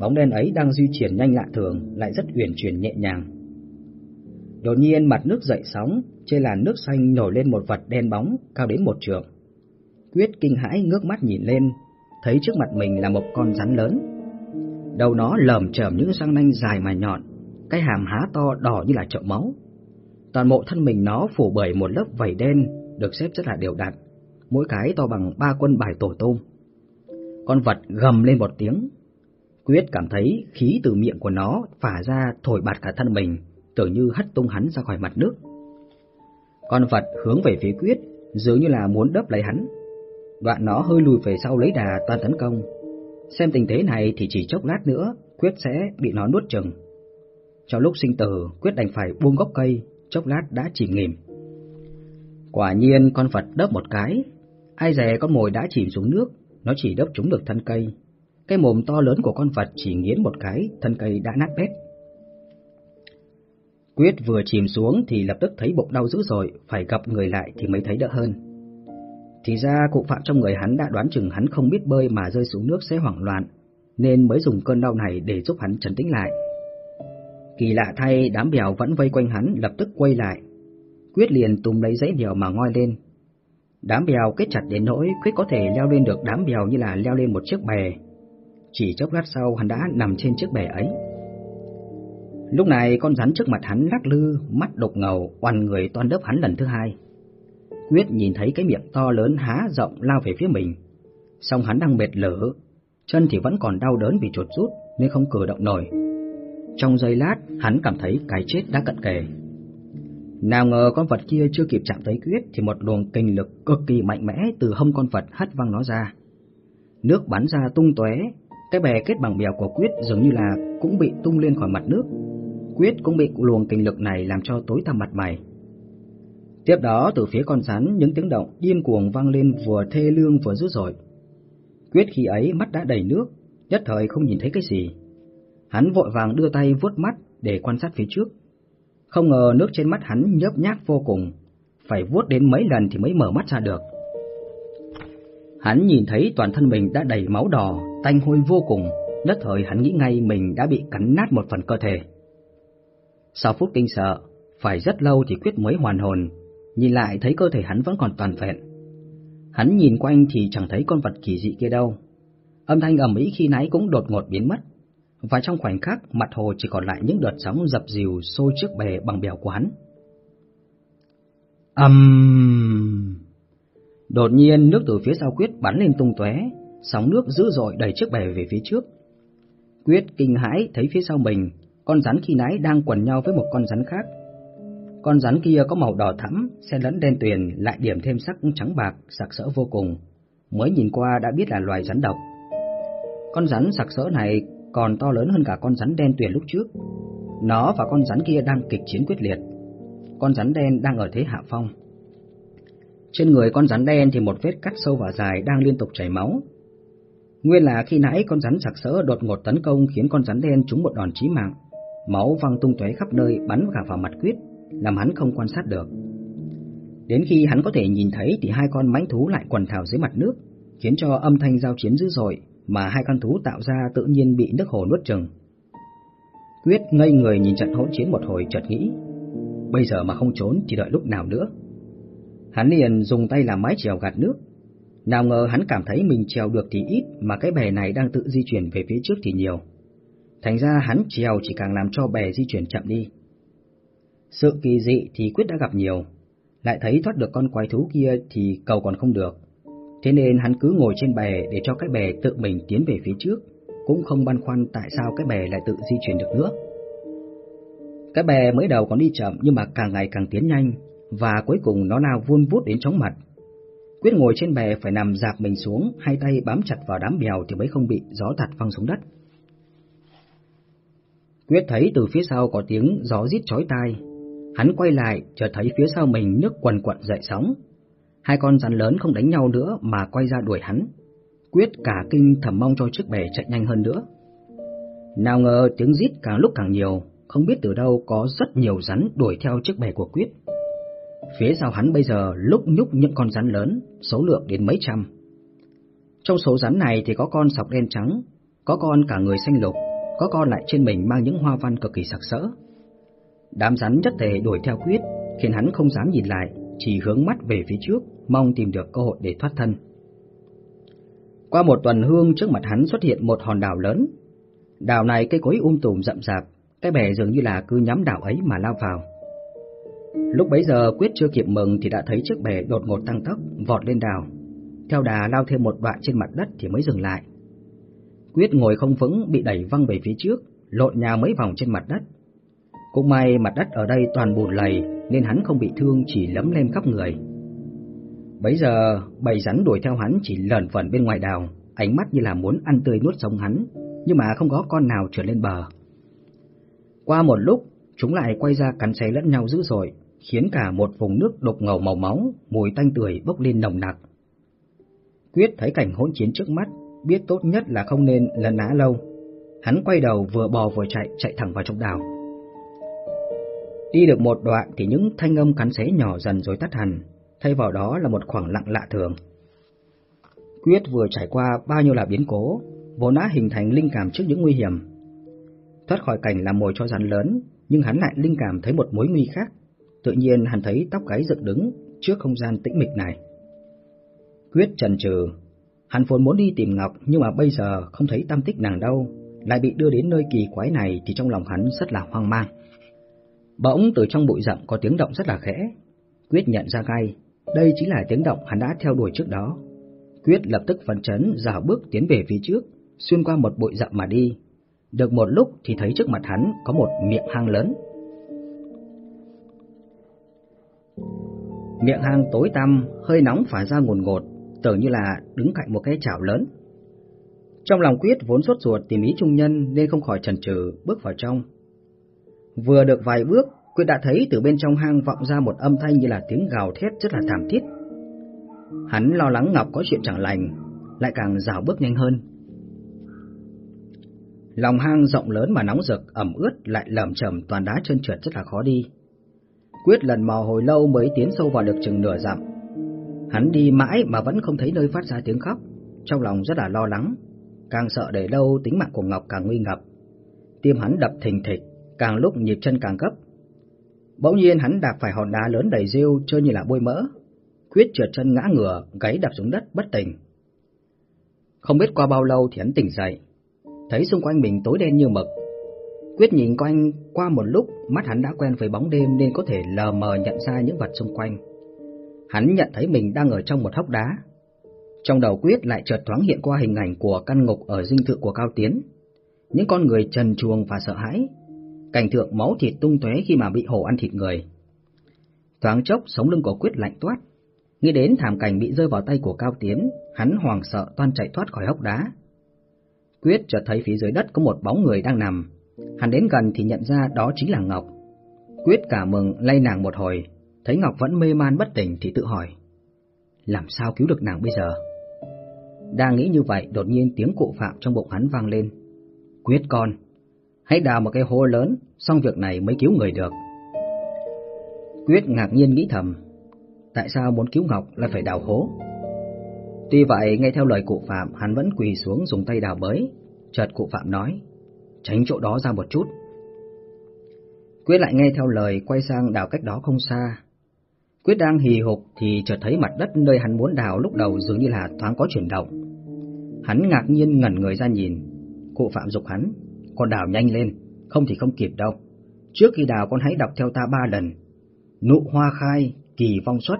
Bóng đen ấy đang di chuyển nhanh lạ thường, lại rất uyển chuyển nhẹ nhàng. Đột nhiên mặt nước dậy sóng, trên làn nước xanh nổi lên một vật đen bóng cao đến một trượng. Quyết kinh hãi ngước mắt nhìn lên, thấy trước mặt mình là một con rắn lớn. Đầu nó lởm chởm những răng nanh dài mà nhọn, cái hàm há to đỏ như là chậu máu. Toàn bộ thân mình nó phủ bởi một lớp vảy đen được xếp rất là đều đặn. mỗi cái to bằng ba quân bài tổ tôm. Con vật gầm lên một tiếng. Quyết cảm thấy khí từ miệng của nó phả ra thổi bạt cả thân mình, tưởng như hất tung hắn ra khỏi mặt nước. Con vật hướng về phía Quyết, dường như là muốn đớp lấy hắn. Đoạn nó hơi lùi về sau lấy đà toàn tấn công. Xem tình thế này thì chỉ chốc lát nữa, Quyết sẽ bị nó nuốt chừng. Trong lúc sinh tử, Quyết đành phải buông gốc cây, chốc lát đã chìm nghỉm. Quả nhiên con vật đớp một cái, ai dè con mồi đã chìm xuống nước, nó chỉ đớp trúng được thân cây. Cái mồm to lớn của con vật chỉ nghiến một cái, thân cây đã nát bét. Quyết vừa chìm xuống thì lập tức thấy bụng đau dữ dội, phải gặp người lại thì mới thấy đỡ hơn. Thì ra cụ phạm trong người hắn đã đoán chừng hắn không biết bơi mà rơi xuống nước sẽ hoảng loạn, nên mới dùng cơn đau này để giúp hắn trấn tĩnh lại. Kỳ lạ thay, đám bèo vẫn vây quanh hắn lập tức quay lại. Quyết liền tùm lấy giấy bèo mà ngoi lên. Đám bèo kết chặt đến nỗi Quyết có thể leo lên được đám bèo như là leo lên một chiếc bè. Chỉ chốc lát sau hắn đã nằm trên chiếc bè ấy. Lúc này con rắn trước mặt hắn lắc lư, mắt đục ngầu, oằn người toan đớp hắn lần thứ hai. Quyết nhìn thấy cái miệng to lớn há rộng lao về phía mình. Xong hắn đang mệt lở, chân thì vẫn còn đau đớn vì chuột rút nên không cử động nổi. Trong giây lát, hắn cảm thấy cái chết đã cận kề. Nào ngờ con vật kia chưa kịp chạm tới Quyết thì một luồng kinh lực cực kỳ mạnh mẽ từ hông con vật hất văng nó ra. Nước bắn ra tung tóe, cái bè kết bằng bèo của Quyết dường như là cũng bị tung lên khỏi mặt nước. Quyết cũng bị luồng kinh lực này làm cho tối tăm mặt mày. Tiếp đó từ phía con rắn những tiếng động điên cuồng vang lên vừa thê lương vừa dữ dội. Quyết khi ấy mắt đã đầy nước, nhất thời không nhìn thấy cái gì. Hắn vội vàng đưa tay vuốt mắt để quan sát phía trước. Không ngờ nước trên mắt hắn nhớp nhác vô cùng, phải vuốt đến mấy lần thì mới mở mắt ra được. Hắn nhìn thấy toàn thân mình đã đầy máu đỏ, tanh hôi vô cùng, nhất thời hắn nghĩ ngay mình đã bị cắn nát một phần cơ thể. Sau phút kinh sợ, phải rất lâu thì Quyết mới hoàn hồn, nhìn lại thấy cơ thể hắn vẫn còn toàn vẹn. Hắn nhìn quanh thì chẳng thấy con vật kỳ dị kia đâu. Âm thanh ầm ĩ khi nãy cũng đột ngột biến mất, và trong khoảnh khắc mặt hồ chỉ còn lại những đợt sóng dập dìu xô chiếc bè bằng bèo của hắn. Ầm! Um... Đột nhiên nước từ phía sau Quyết bắn lên tung tóe, sóng nước dữ dội đẩy chiếc bè về phía trước. Quyết kinh hãi thấy phía sau mình, con rắn khi nãy đang quần nhau với một con rắn khác. Con rắn kia có màu đỏ thẫm, xen lẫn đen tuyền, lại điểm thêm sắc trắng bạc, sặc sỡ vô cùng. Mới nhìn qua đã biết là loài rắn độc. Con rắn sặc sỡ này còn to lớn hơn cả con rắn đen tuyền lúc trước. Nó và con rắn kia đang kịch chiến quyết liệt. Con rắn đen đang ở thế hạ phong. Trên người con rắn đen thì một vết cắt sâu và dài đang liên tục chảy máu. Nguyên là khi nãy con rắn sặc sỡ đột ngột tấn công khiến con rắn đen trúng một đòn chí mạng. Máu văng tung tóe khắp nơi bắn cả vào mặt quyết, làm hắn không quan sát được. Đến khi hắn có thể nhìn thấy thì hai con mãnh thú lại quần thảo dưới mặt nước, khiến cho âm thanh giao chiến dữ dội mà hai con thú tạo ra tự nhiên bị nước hồ nuốt chừng. Quyết ngây người nhìn trận hỗn chiến một hồi chợt nghĩ, bây giờ mà không trốn thì đợi lúc nào nữa. Hắn liền dùng tay làm mái chèo gạt nước. Nào ngờ hắn cảm thấy mình chèo được thì ít mà cái bè này đang tự di chuyển về phía trước thì nhiều. Thành ra hắn chèo chỉ càng làm cho bè di chuyển chậm đi. Sự kỳ dị thì Quyết đã gặp nhiều, lại thấy thoát được con quái thú kia thì cầu còn không được. Thế nên hắn cứ ngồi trên bè để cho cái bè tự mình tiến về phía trước, cũng không băn khoăn tại sao cái bè lại tự di chuyển được nữa. Cái bè mới đầu còn đi chậm nhưng mà càng ngày càng tiến nhanh, và cuối cùng nó lao vun vút đến chóng mặt. Quyết ngồi trên bè phải nằm dạp mình xuống, hai tay bám chặt vào đám bèo thì mới không bị gió tạt văng xuống đất. Quyết thấy từ phía sau có tiếng gió rít chói tai. Hắn quay lại, chợt thấy phía sau mình nước quần quận dậy sóng. Hai con rắn lớn không đánh nhau nữa mà quay ra đuổi hắn. Quyết cả kinh thầm mong cho chiếc bè chạy nhanh hơn nữa. Nào ngờ tiếng rít càng lúc càng nhiều, không biết từ đâu có rất nhiều rắn đuổi theo chiếc bè của Quyết. Phía sau hắn bây giờ lúc nhúc những con rắn lớn, số lượng đến mấy trăm. Trong số rắn này thì có con sọc đen trắng, có con cả người xanh lục, có con lại trên mình mang những hoa văn cực kỳ sặc sỡ. Đám rắn nhất tề đuổi theo quyết, khiến hắn không dám nhìn lại, chỉ hướng mắt về phía trước, mong tìm được cơ hội để thoát thân. Qua một tuần hương trước mặt hắn xuất hiện một hòn đảo lớn. Đảo này cây cối um tùm rậm rạp, cái bè dường như là cứ nhắm đảo ấy mà lao vào. Lúc bấy giờ Quyết chưa kịp mừng thì đã thấy chiếc bè đột ngột tăng tốc, vọt lên đảo. theo đà lao thêm một đoạn trên mặt đất thì mới dừng lại. Quyết ngồi không vững bị đẩy văng về phía trước, lộn nhào mấy vòng trên mặt đất. Cũng may mặt đất ở đây toàn bùn lầy nên hắn không bị thương chỉ lấm lem khắp người. Bấy giờ, bầy rắn đuổi theo hắn chỉ lẩn vẩn bên ngoài đào, ánh mắt như là muốn ăn tươi nuốt sống hắn, nhưng mà không có con nào trượt lên bờ. Qua một lúc, chúng lại quay ra cắn xé lẫn nhau dữ dội, khiến cả một vùng nước đục ngầu màu máu, mùi tanh tưởi bốc lên nồng nặc. Quyết thấy cảnh hỗn chiến trước mắt, biết tốt nhất là không nên lấn á lâu. Hắn quay đầu vừa bò vừa chạy, chạy thẳng vào trong đào. Đi được một đoạn thì những thanh âm cắn xé nhỏ dần rồi tắt hẳn, thay vào đó là một khoảng lặng lạ thường. Quyết vừa trải qua bao nhiêu là biến cố, vốn đã hình thành linh cảm trước những nguy hiểm. Thoát khỏi cảnh làm mồi cho rắn lớn, nhưng hắn lại linh cảm thấy một mối nguy khác. Tự nhiên hắn thấy tóc gáy dựng đứng trước không gian tĩnh mịch này. Quyết trần trừ, hắn vốn muốn đi tìm Ngọc nhưng mà bây giờ không thấy tâm tích nàng đâu, lại bị đưa đến nơi kỳ quái này thì trong lòng hắn rất là hoang mang. Bỗng từ trong bụi rậm có tiếng động rất là khẽ. Quyết nhận ra ngay, đây chính là tiếng động hắn đã theo đuổi trước đó. Quyết lập tức phấn chấn dào bước tiến về phía trước, xuyên qua một bụi rậm mà đi. Được một lúc thì thấy trước mặt hắn có một miệng hang lớn. Miệng hang tối tăm, hơi nóng phả ra nguồn ngột, tưởng như là đứng cạnh một cái chảo lớn. Trong lòng Quyết vốn sốt ruột tìm ý trung nhân nên không khỏi chần chừ bước vào trong. Vừa được vài bước, Quyết đã thấy từ bên trong hang vọng ra một âm thanh như là tiếng gào thét rất là thảm thiết. Hắn lo lắng Ngọc có chuyện chẳng lành, lại càng rào bước nhanh hơn. Lòng hang rộng lớn mà nóng rực, ẩm ướt lại lởm chởm toàn đá trơn trượt rất là khó đi. Quyết lần mò hồi lâu mới tiến sâu vào được chừng nửa dặm. Hắn đi mãi mà vẫn không thấy nơi phát ra tiếng khóc, trong lòng rất là lo lắng, càng sợ để lâu tính mạng của Ngọc càng nguy ngập. Tim hắn đập thình thịch, càng lúc nhịp chân càng gấp. Bỗng nhiên hắn đạp phải hòn đá lớn đầy rêu trơn như là bôi mỡ. Quyết trượt chân ngã ngửa, gáy đập xuống đất bất tỉnh. Không biết qua bao lâu thì hắn tỉnh dậy, thấy xung quanh mình tối đen như mực. Quyết nhìn quanh qua một lúc, mắt hắn đã quen với bóng đêm nên có thể lờ mờ nhận ra những vật xung quanh. Hắn nhận thấy mình đang ở trong một hốc đá. Trong đầu Quyết lại chợt thoáng hiện qua hình ảnh của căn ngục ở dinh thự của Cao Tiến. Những con người trần truồng và sợ hãi, cảnh tượng máu thịt tung tóe khi mà bị hổ ăn thịt người. Thoáng chốc sống lưng của Quyết lạnh toát, nghĩ đến thảm cảnh bị rơi vào tay của Cao Tiến, hắn hoảng sợ toan chạy thoát khỏi hốc đá. Quyết chợt thấy phía dưới đất có một bóng người đang nằm, hắn đến gần thì nhận ra đó chính là Ngọc. Quyết cả mừng lay nàng một hồi, thấy Ngọc vẫn mê man bất tỉnh thì tự hỏi, làm sao cứu được nàng bây giờ? Đang nghĩ như vậy, đột nhiên tiếng cụ phạm trong bụng hắn vang lên. Quyết con, hãy đào một cái hố lớn, xong việc này mới cứu người được. Quyết ngạc nhiên nghĩ thầm, tại sao muốn cứu Ngọc lại phải đào hố? Tuy vậy, nghe theo lời cụ Phạm, hắn vẫn quỳ xuống dùng tay đào bới. Chợt cụ Phạm nói, tránh chỗ đó ra một chút. Quyết lại nghe theo lời quay sang đào cách đó không xa. Quyết đang hì hục thì chợt thấy mặt đất nơi hắn muốn đào lúc đầu dường như là thoáng có chuyển động. Hắn ngạc nhiên ngẩn người ra nhìn. Cụ Phạm dục hắn, con đào nhanh lên, không thì không kịp đâu. Trước khi đào con hãy đọc theo ta ba lần. Nụ hoa khai, kỳ vong xuất.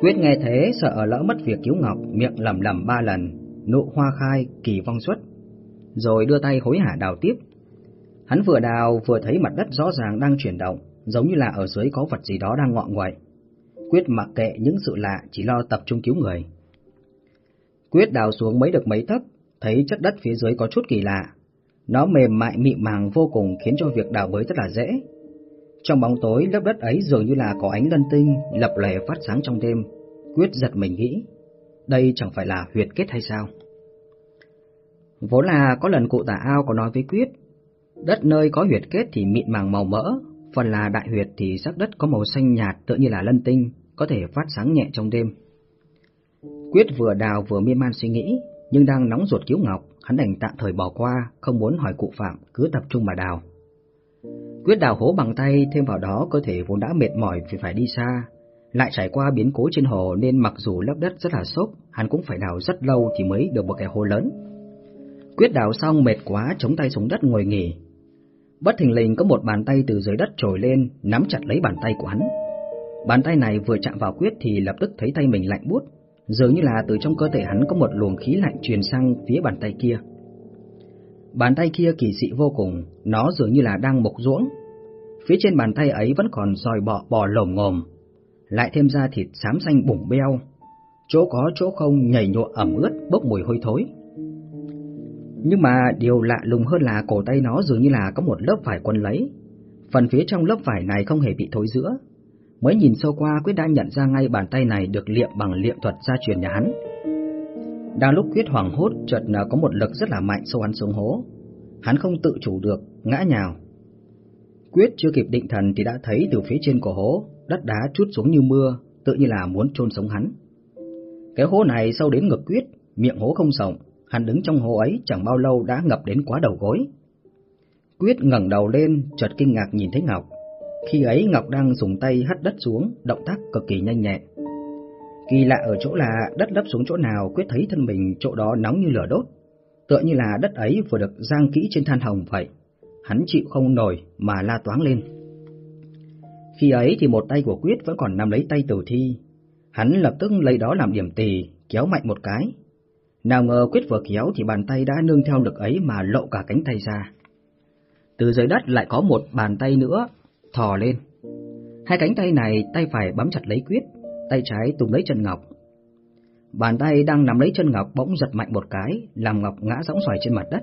Quyết nghe thế sợ lỡ mất việc cứu Ngọc, miệng lẩm lẩm ba lần, nụ hoa khai, kỳ vong xuất. Rồi đưa tay hối hả đào tiếp. Hắn vừa đào vừa thấy mặt đất rõ ràng đang chuyển động, giống như là ở dưới có vật gì đó đang ngọ nguậy. Quyết mặc kệ những sự lạ, chỉ lo tập trung cứu người. Quyết đào xuống mấy được mấy tấc, thấy chất đất phía dưới có chút kỳ lạ. Nó mềm mại mịn màng vô cùng khiến cho việc đào bới rất là dễ. Trong bóng tối lớp đất ấy dường như là có ánh lân tinh lập lè phát sáng trong đêm. Quyết giật mình nghĩ, đây chẳng phải là huyệt kết hay sao? Vốn là có lần cụ tả ao có nói với Quyết, đất nơi có huyệt kết thì mịn màng màu mỡ, phần là đại huyệt thì sắc đất có màu xanh nhạt tựa như là lân tinh, có thể phát sáng nhẹ trong đêm. Quyết vừa đào vừa miên man suy nghĩ, nhưng đang nóng ruột cứu Ngọc, hắn đành tạm thời bỏ qua, không muốn hỏi cụ Phạm, cứ tập trung mà đào. Quyết đào hố bằng tay, thêm vào đó cơ thể vốn đã mệt mỏi vì phải đi xa, lại trải qua biến cố trên hồ nên mặc dù lớp đất rất là xốp, hắn cũng phải đào rất lâu thì mới được một cái hố lớn. Quyết đào xong mệt quá, chống tay xuống đất ngồi nghỉ. Bất thình lình có một bàn tay từ dưới đất trồi lên, nắm chặt lấy bàn tay của hắn. Bàn tay này vừa chạm vào Quyết thì lập tức thấy tay mình lạnh buốt, Dường như là từ trong cơ thể hắn có một luồng khí lạnh truyền sang phía bàn tay kia. Bàn tay kia kỳ dị vô cùng, nó dường như là đang mục ruỗng. Phía trên bàn tay ấy vẫn còn dòi bọ bò lồm ngồm, lại thêm ra thịt xám xanh bủng beo, chỗ có chỗ không nhảy nhụa ẩm ướt bốc mùi hôi thối. Nhưng mà điều lạ lùng hơn là cổ tay nó dường như là có một lớp vải quấn lấy. Phần phía trong lớp vải này không hề bị thối giữa. Mới nhìn sâu qua Quyết đã nhận ra ngay bàn tay này được liệm bằng liệm thuật gia truyền nhà hắn. Đang lúc Quyết hoảng hốt, chợt à, có một lực rất là mạnh sâu hắn xuống hố. Hắn không tự chủ được, ngã nhào. Quyết chưa kịp định thần thì đã thấy từ phía trên của hố, đất đá chút xuống như mưa, tự như là muốn chôn sống hắn. Cái hố này sâu đến ngực Quyết, miệng hố không rộng, hắn đứng trong hố ấy chẳng bao lâu đã ngập đến quá đầu gối. Quyết ngẩng đầu lên, chợt kinh ngạc nhìn thấy Ngọc. Khi ấy Ngọc đang dùng tay hất đất xuống, động tác cực kỳ nhanh nhẹn. Kỳ lạ ở chỗ là đất lấp xuống chỗ nào Quyết thấy thân mình chỗ đó nóng như lửa đốt, tựa như là đất ấy vừa được giang kỹ trên than hồng vậy. Hắn chịu không nổi mà la toáng lên. Khi ấy thì một tay của Quyết vẫn còn nắm lấy tay tử thi. Hắn lập tức lấy đó làm điểm tì, kéo mạnh một cái. Nào ngờ Quyết vừa kéo thì bàn tay đã nương theo lực ấy mà lộ cả cánh tay ra. Từ dưới đất lại có một bàn tay nữa, thò lên. Hai cánh tay này, tay phải bám chặt lấy Quyết, tay trái tùng lấy chân Ngọc. Bàn tay đang nắm lấy chân Ngọc bỗng giật mạnh một cái, làm Ngọc ngã rỗng xoài trên mặt đất.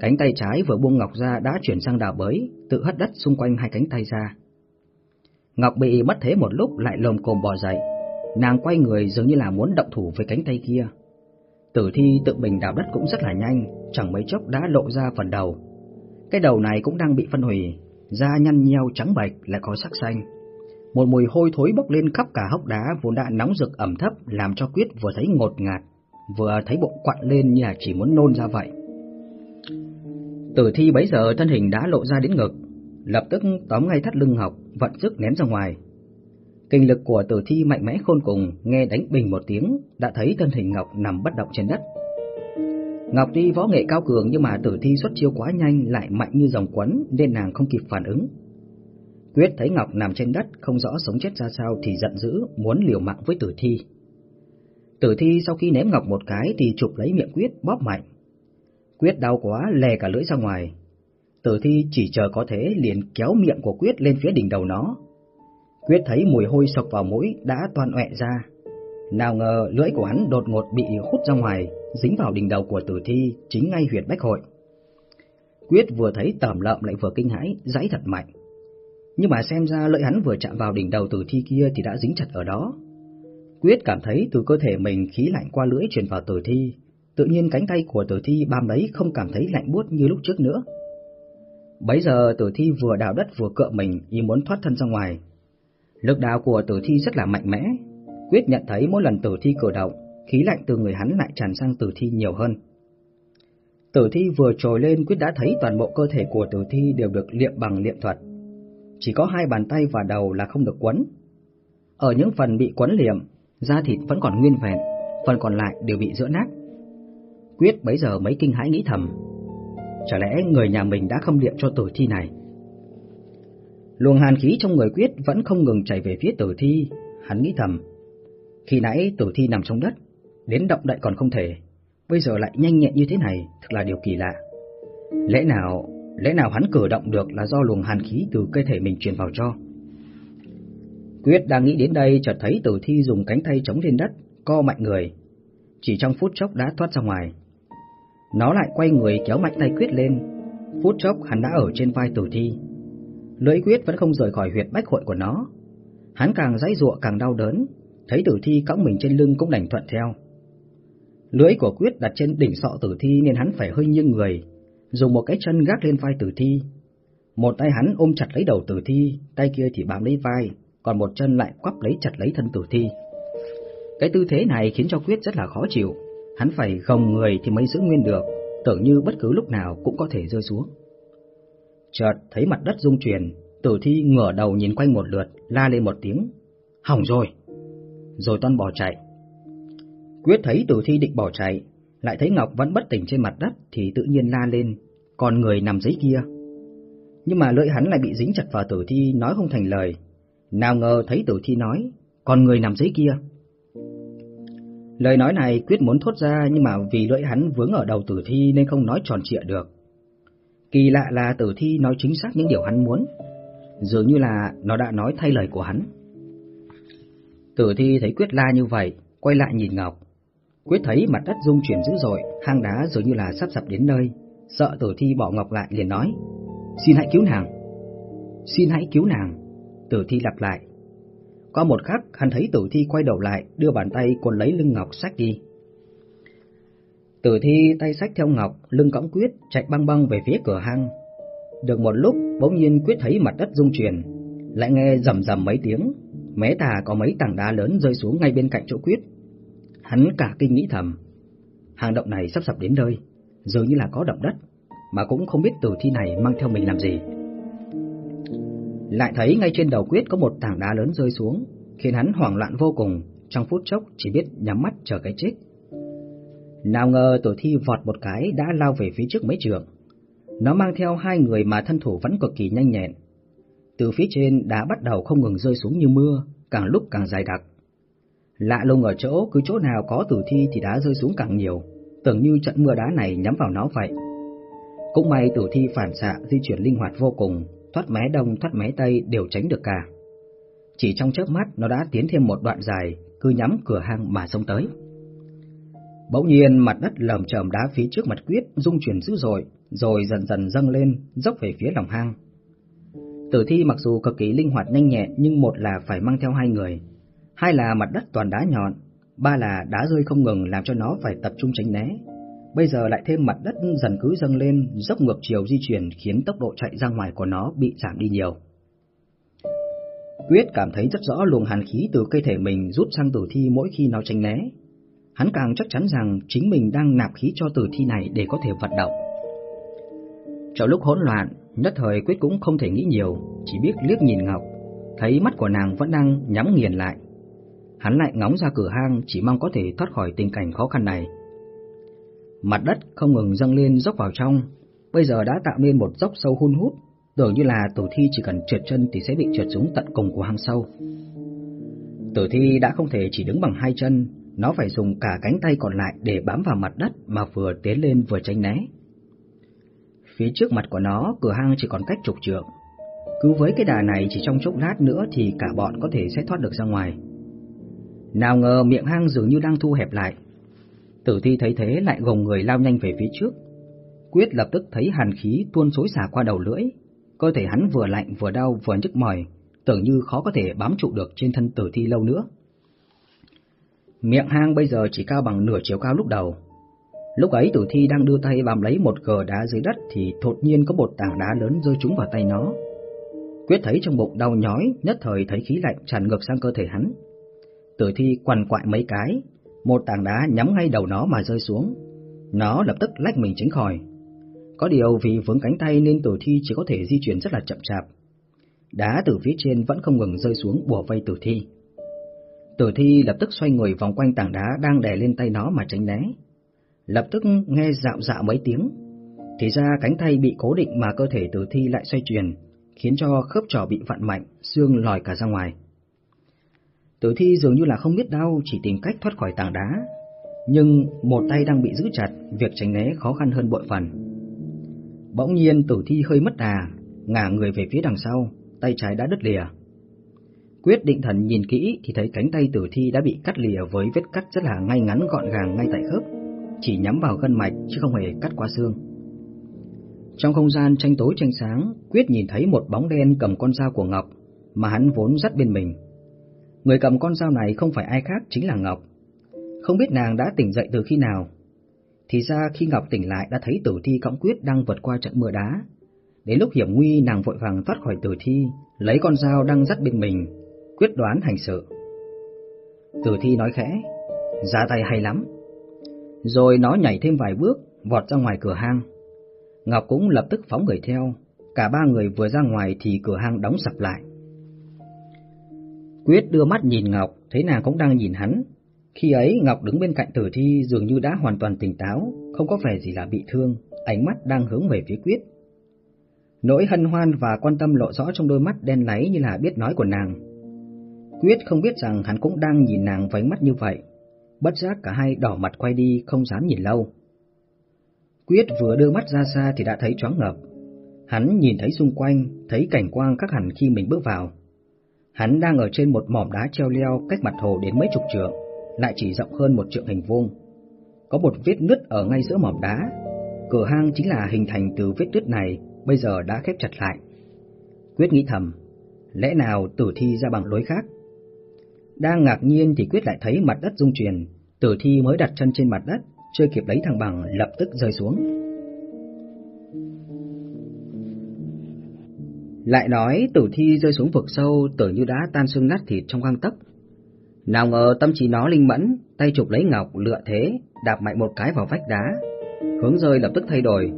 Cánh tay trái vừa buông Ngọc ra đã chuyển sang đào bới, tự hất đất xung quanh hai cánh tay ra. Ngọc bị mất thế một lúc lại lồm cồm bò dậy, nàng quay người dường như là muốn động thủ với cánh tay kia. Tử thi tự mình đào đất cũng rất là nhanh, chẳng mấy chốc đã lộ ra phần đầu. Cái đầu này cũng đang bị phân hủy, da nhăn nheo trắng bệch lại có sắc xanh. Một mùi hôi thối bốc lên khắp cả hốc đá vốn đã nóng rực ẩm thấp làm cho Quyết vừa thấy ngột ngạt, vừa thấy bụng quặn lên như là chỉ muốn nôn ra vậy. Tử thi bấy giờ thân hình đã lộ ra đến ngực, lập tức tóm ngay thắt lưng Ngọc, vận sức ném ra ngoài. Kinh lực của tử thi mạnh mẽ khôn cùng, nghe đánh bình một tiếng, đã thấy thân hình Ngọc nằm bất động trên đất. Ngọc tuy võ nghệ cao cường nhưng mà tử thi xuất chiêu quá nhanh, lại mạnh như dòng quấn, nên nàng không kịp phản ứng. Quyết thấy Ngọc nằm trên đất, không rõ sống chết ra sao thì giận dữ, muốn liều mạng với tử thi. Tử thi sau khi ném Ngọc một cái thì chụp lấy miệng Quyết, bóp mạnh. Quyết đau quá, lè cả lưỡi ra ngoài. Tử thi chỉ chờ có thế, liền kéo miệng của Quyết lên phía đỉnh đầu nó. Quyết thấy mùi hôi sộc vào mũi, đã toàn ọe ra. Nào ngờ lưỡi của hắn đột ngột bị hút ra ngoài, dính vào đỉnh đầu của tử thi, chính ngay huyệt bách hội. Quyết vừa thấy tẩm lợm lại vừa kinh hãi, giãy thật mạnh. Nhưng mà xem ra lưỡi hắn vừa chạm vào đỉnh đầu tử thi kia thì đã dính chặt ở đó. Quyết cảm thấy từ cơ thể mình khí lạnh qua lưỡi truyền vào tử thi, tự nhiên cánh tay của tử thi bám lấy không cảm thấy lạnh buốt như lúc trước nữa. Bấy giờ tử thi vừa đào đất vừa cựa mình ý muốn thoát thân ra ngoài. Lực đào của tử thi rất là mạnh mẽ. Quyết nhận thấy mỗi lần tử thi cử động, khí lạnh từ người hắn lại tràn sang tử thi nhiều hơn. Tử thi vừa trồi lên Quyết đã thấy toàn bộ cơ thể của tử thi đều được liệm bằng liệm thuật. Chỉ có hai bàn tay và đầu là không được quấn. Ở những phần bị quấn liệm, da thịt vẫn còn nguyên vẹn, phần còn lại đều bị rữa nát. Quyết bấy giờ mấy kinh hãi nghĩ thầm, chả lẽ người nhà mình đã không liệm cho tử thi này? Luồng hàn khí trong người Quyết vẫn không ngừng chảy về phía tử thi, hắn nghĩ thầm. Khi nãy tử thi nằm trong đất, đến động đậy còn không thể, bây giờ lại nhanh nhẹn như thế này, thật là điều kỳ lạ. Lẽ nào, lẽ nào hắn cử động được là do luồng hàn khí từ cơ thể mình truyền vào cho? Quyết đang nghĩ đến đây chợt thấy tử thi dùng cánh tay chống lên đất, co mạnh người. Chỉ trong phút chốc đã thoát ra ngoài. Nó lại quay người kéo mạnh tay Quyết lên. Phút chốc hắn đã ở trên vai tử thi. Lưỡi Quyết vẫn không rời khỏi huyệt bách hội của nó. Hắn càng dãy ruộng càng đau đớn, thấy tử thi cõng mình trên lưng cũng đành thuận theo. Lưỡi của Quyết đặt trên đỉnh sọ tử thi nên hắn phải hơi nghiêng người, dùng một cái chân gác lên vai tử thi. Một tay hắn ôm chặt lấy đầu tử thi, tay kia thì bám lấy vai, còn một chân lại quắp lấy chặt lấy thân tử thi. Cái tư thế này khiến cho Quyết rất là khó chịu, hắn phải gồng người thì mới giữ nguyên được, tưởng như bất cứ lúc nào cũng có thể rơi xuống. Chợt thấy mặt đất rung chuyển, tử thi ngửa đầu nhìn quanh một lượt, la lên một tiếng, hỏng rồi, rồi toan bỏ chạy. Quyết thấy tử thi định bỏ chạy, lại thấy Ngọc vẫn bất tỉnh trên mặt đất thì tự nhiên la lên, còn người nằm dưới kia. Nhưng mà lưỡi hắn lại bị dính chặt vào tử thi nói không thành lời, nào ngờ thấy tử thi nói, còn người nằm dưới kia. Lời nói này Quyết muốn thốt ra nhưng mà vì lưỡi hắn vướng ở đầu tử thi nên không nói tròn trịa được. Kỳ lạ là tử thi nói chính xác những điều hắn muốn, dường như là nó đã nói thay lời của hắn. Tử thi thấy Quyết la như vậy, quay lại nhìn Ngọc. Quyết thấy mặt đất rung chuyển dữ dội, hang đá dường như là sắp sập đến nơi, sợ tử thi bỏ Ngọc lại liền nói, xin hãy cứu nàng. Xin hãy cứu nàng. Tử thi lặp lại. Qua một khắc, hắn thấy tử thi quay đầu lại, đưa bàn tay cuốn lấy lưng Ngọc sách đi. Tử thi tay sách theo Ngọc, lưng cõng Quyết, chạy băng băng về phía cửa hang. Được một lúc, bỗng nhiên Quyết thấy mặt đất rung chuyển, lại nghe rầm rầm mấy tiếng, mé tà có mấy tảng đá lớn rơi xuống ngay bên cạnh chỗ Quyết. Hắn cả kinh nghĩ thầm, hang động này sắp sập đến nơi, dường như là có động đất, mà cũng không biết tử thi này mang theo mình làm gì. Lại thấy ngay trên đầu Quyết có một tảng đá lớn rơi xuống, khiến hắn hoảng loạn vô cùng, trong phút chốc chỉ biết nhắm mắt chờ cái chết. Nào ngờ tử thi vọt một cái đã lao về phía trước mấy trường. Nó mang theo hai người mà thân thủ vẫn cực kỳ nhanh nhẹn. Từ phía trên đã bắt đầu không ngừng rơi xuống như mưa, càng lúc càng dài đặc. Lạ lùng ở chỗ cứ chỗ nào có tử thi thì đá rơi xuống càng nhiều, tưởng như trận mưa đá này nhắm vào nó vậy. Cũng may tử thi phản xạ di chuyển linh hoạt vô cùng, thoát mé đông thoát mé tây đều tránh được cả. Chỉ trong chớp mắt nó đã tiến thêm một đoạn dài, cứ nhắm cửa hang mà xông tới. Bỗng nhiên mặt đất lởm chởm đá phía trước mặt quyết rung chuyển dữ dội, rồi dần dần dâng lên, dốc về phía lòng hang. Tử thi mặc dù cực kỳ linh hoạt nhanh nhẹn nhưng một là phải mang theo hai người, hai là mặt đất toàn đá nhọn, ba là đá rơi không ngừng làm cho nó phải tập trung tránh né. Bây giờ lại thêm mặt đất dần cứ dâng lên, dốc ngược chiều di chuyển khiến tốc độ chạy ra ngoài của nó bị giảm đi nhiều. Quyết cảm thấy rất rõ luồng hàn khí từ cây thể mình rút sang tử thi mỗi khi nó tránh né. Hắn càng chắc chắn rằng chính mình đang nạp khí cho tử thi này để có thể vận động. Trong lúc hỗn loạn, nhất thời Quyết cũng không thể nghĩ nhiều, chỉ biết liếc nhìn Ngọc, thấy mắt của nàng vẫn đang nhắm nghiền lại. Hắn lại ngóng ra cửa hang chỉ mong có thể thoát khỏi tình cảnh khó khăn này. Mặt đất không ngừng dâng lên dốc vào trong, bây giờ đã tạo nên một dốc sâu hun hút, tưởng như là tử thi chỉ cần trượt chân thì sẽ bị trượt xuống tận cùng của hang sâu. Tử thi đã không thể chỉ đứng bằng hai chân, nó phải dùng cả cánh tay còn lại để bám vào mặt đất mà vừa tiến lên vừa tránh né. Phía trước mặt của nó, cửa hang chỉ còn cách chục trượng. Cứ với cái đà này chỉ trong chốc lát nữa thì cả bọn có thể sẽ thoát được ra ngoài. Nào ngờ miệng hang dường như đang thu hẹp lại. Tử thi thấy thế lại gồng người lao nhanh về phía trước. Quyết lập tức thấy hàn khí tuôn xối xả qua đầu lưỡi. Cơ thể hắn vừa lạnh vừa đau vừa nhức mỏi, tưởng như khó có thể bám trụ được trên thân tử thi lâu nữa. Miệng hang bây giờ chỉ cao bằng nửa chiều cao lúc đầu. Lúc ấy tử thi đang đưa tay bám lấy một gờ đá dưới đất thì đột nhiên có một tảng đá lớn rơi trúng vào tay nó. Quyết thấy trong bụng đau nhói, nhất thời thấy khí lạnh tràn ngược sang cơ thể hắn. Tử thi quằn quại mấy cái, một tảng đá nhắm ngay đầu nó mà rơi xuống. Nó lập tức lách mình tránh khỏi. Có điều vì vướng cánh tay nên tử thi chỉ có thể di chuyển rất là chậm chạp. Đá từ phía trên vẫn không ngừng rơi xuống bùa vây tử thi. Tử thi lập tức xoay người vòng quanh tảng đá đang đè lên tay nó mà tránh né. Lập tức nghe dạo dạo mấy tiếng. Thì ra cánh tay bị cố định mà cơ thể tử thi lại xoay chuyển, khiến cho khớp trò bị vặn mạnh, xương lòi cả ra ngoài. Tử thi dường như là không biết đau, chỉ tìm cách thoát khỏi tảng đá. Nhưng một tay đang bị giữ chặt, việc tránh né khó khăn hơn bội phần. Bỗng nhiên tử thi hơi mất đà, ngả người về phía đằng sau, tay trái đã đứt lìa. Quyết định thần nhìn kỹ thì thấy cánh tay tử thi đã bị cắt lìa với vết cắt rất là ngay ngắn gọn gàng ngay tại khớp, chỉ nhắm vào gân mạch chứ không hề cắt qua xương. Trong không gian tranh tối tranh sáng, Quyết nhìn thấy một bóng đen cầm con dao của Ngọc mà hắn vốn dắt bên mình. Người cầm con dao này không phải ai khác chính là Ngọc. Không biết nàng đã tỉnh dậy từ khi nào. Thì ra khi Ngọc tỉnh lại đã thấy tử thi cõng Quyết đang vượt qua trận mưa đá. Đến lúc hiểm nguy nàng vội vàng thoát khỏi tử thi, lấy con dao đang dắt bên mình, quyết đoán hành sự. Tử thi nói khẽ, ra tay hay lắm. Rồi nó nhảy thêm vài bước, vọt ra ngoài cửa hang. Ngọc cũng lập tức phóng người theo, cả ba người vừa ra ngoài thì cửa hang đóng sập lại. Quyết đưa mắt nhìn Ngọc, thấy nàng cũng đang nhìn hắn. Khi ấy Ngọc đứng bên cạnh tử thi dường như đã hoàn toàn tỉnh táo, không có vẻ gì là bị thương, ánh mắt đang hướng về phía Quyết. Nỗi hân hoan và quan tâm lộ rõ trong đôi mắt đen láy như là biết nói của nàng. Quyết không biết rằng hắn cũng đang nhìn nàng với mắt như vậy, bất giác cả hai đỏ mặt quay đi không dám nhìn lâu. Quyết vừa đưa mắt ra xa thì đã thấy choáng ngợp. Hắn nhìn thấy xung quanh, thấy cảnh quang khác hẳn khi mình bước vào. Hắn đang ở trên một mỏm đá treo leo cách mặt hồ đến mấy chục trượng, lại chỉ rộng hơn một trượng hình vuông. Có một vết nứt ở ngay giữa mỏm đá. Cửa hang chính là hình thành từ vết nứt này, bây giờ đã khép chặt lại. Quyết nghĩ thầm, lẽ nào tử thi ra bằng lối khác? Đang ngạc nhiên thì Quyết lại thấy mặt đất rung chuyển, tử thi mới đặt chân trên mặt đất, chưa kịp lấy thằng bằng lập tức rơi xuống. Lại nói tử thi rơi xuống vực sâu tưởng như đã tan xương nát thịt trong gang tấc. Nào ngờ tâm trí nó linh mẫn, tay chụp lấy ngọc lựa thế, đạp mạnh một cái vào vách đá. Hướng rơi lập tức thay đổi.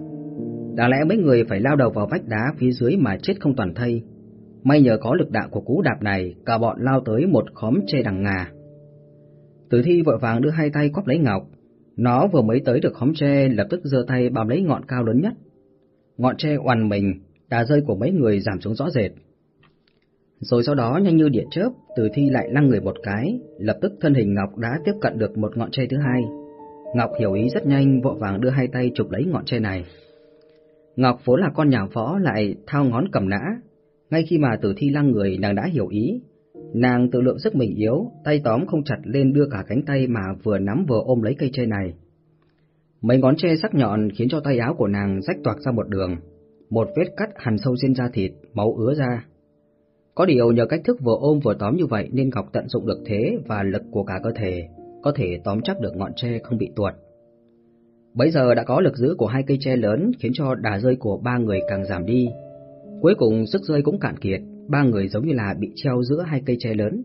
Đáng lẽ mấy người phải lao đầu vào vách đá phía dưới mà chết không toàn thây. May nhờ có lực đạo của cú đạp này, cả bọn lao tới một khóm tre đằng ngà. Tử thi vội vàng đưa hai tay quắp lấy ngọc. Nó vừa mới tới được khóm tre, lập tức giơ tay bám lấy ngọn cao lớn nhất. Ngọn tre oằn mình, đà rơi của mấy người giảm xuống rõ rệt. Rồi sau đó nhanh như điện chớp, Từ Thi lại lăn người một cái, lập tức thân hình Ngọc đã tiếp cận được một ngọn tre thứ hai. Ngọc hiểu ý rất nhanh, vội vàng đưa hai tay chụp lấy ngọn tre này. Ngọc vốn là con nhà võ lại thao ngón cầm nã, ngay khi mà Tử Thi lăng người nàng đã hiểu ý, nàng tự lượng sức mình yếu, tay tóm không chặt lên đưa cả cánh tay mà vừa nắm vừa ôm lấy cây tre này. Mấy ngón tre sắc nhọn khiến cho tay áo của nàng rách toạc ra một đường, một vết cắt hằn sâu trên da thịt, máu ứa ra. Có điều nhờ cách thức vừa ôm vừa tóm như vậy nên Ngọc tận dụng được thế và lực của cả cơ thể, có thể tóm chắc được ngọn tre không bị tuột. Bây giờ đã có lực giữ của hai cây tre lớn khiến cho đà rơi của ba người càng giảm đi. Cuối cùng sức rơi cũng cạn kiệt, ba người giống như là bị treo giữa hai cây tre lớn.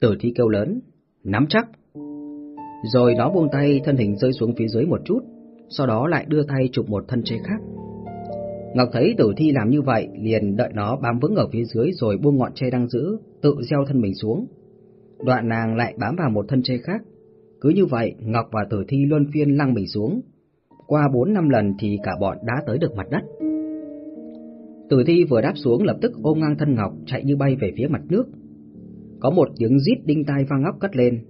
Tử thi kêu lớn, nắm chắc. Rồi nó buông tay thân hình rơi xuống phía dưới một chút, sau đó lại đưa tay chụp một thân tre khác. Ngọc thấy tử thi làm như vậy, liền đợi nó bám vững ở phía dưới rồi buông ngọn tre đang giữ, tự gieo thân mình xuống. Đoạn nàng lại bám vào một thân tre khác. Cứ như vậy, Ngọc và tử thi luân phiên lăng mình xuống. Qua bốn năm lần thì cả bọn đã tới được mặt đất. Tử thi vừa đáp xuống lập tức ôm ngang thân Ngọc chạy như bay về phía mặt nước. Có một tiếng rít đinh tai vang óc cất lên.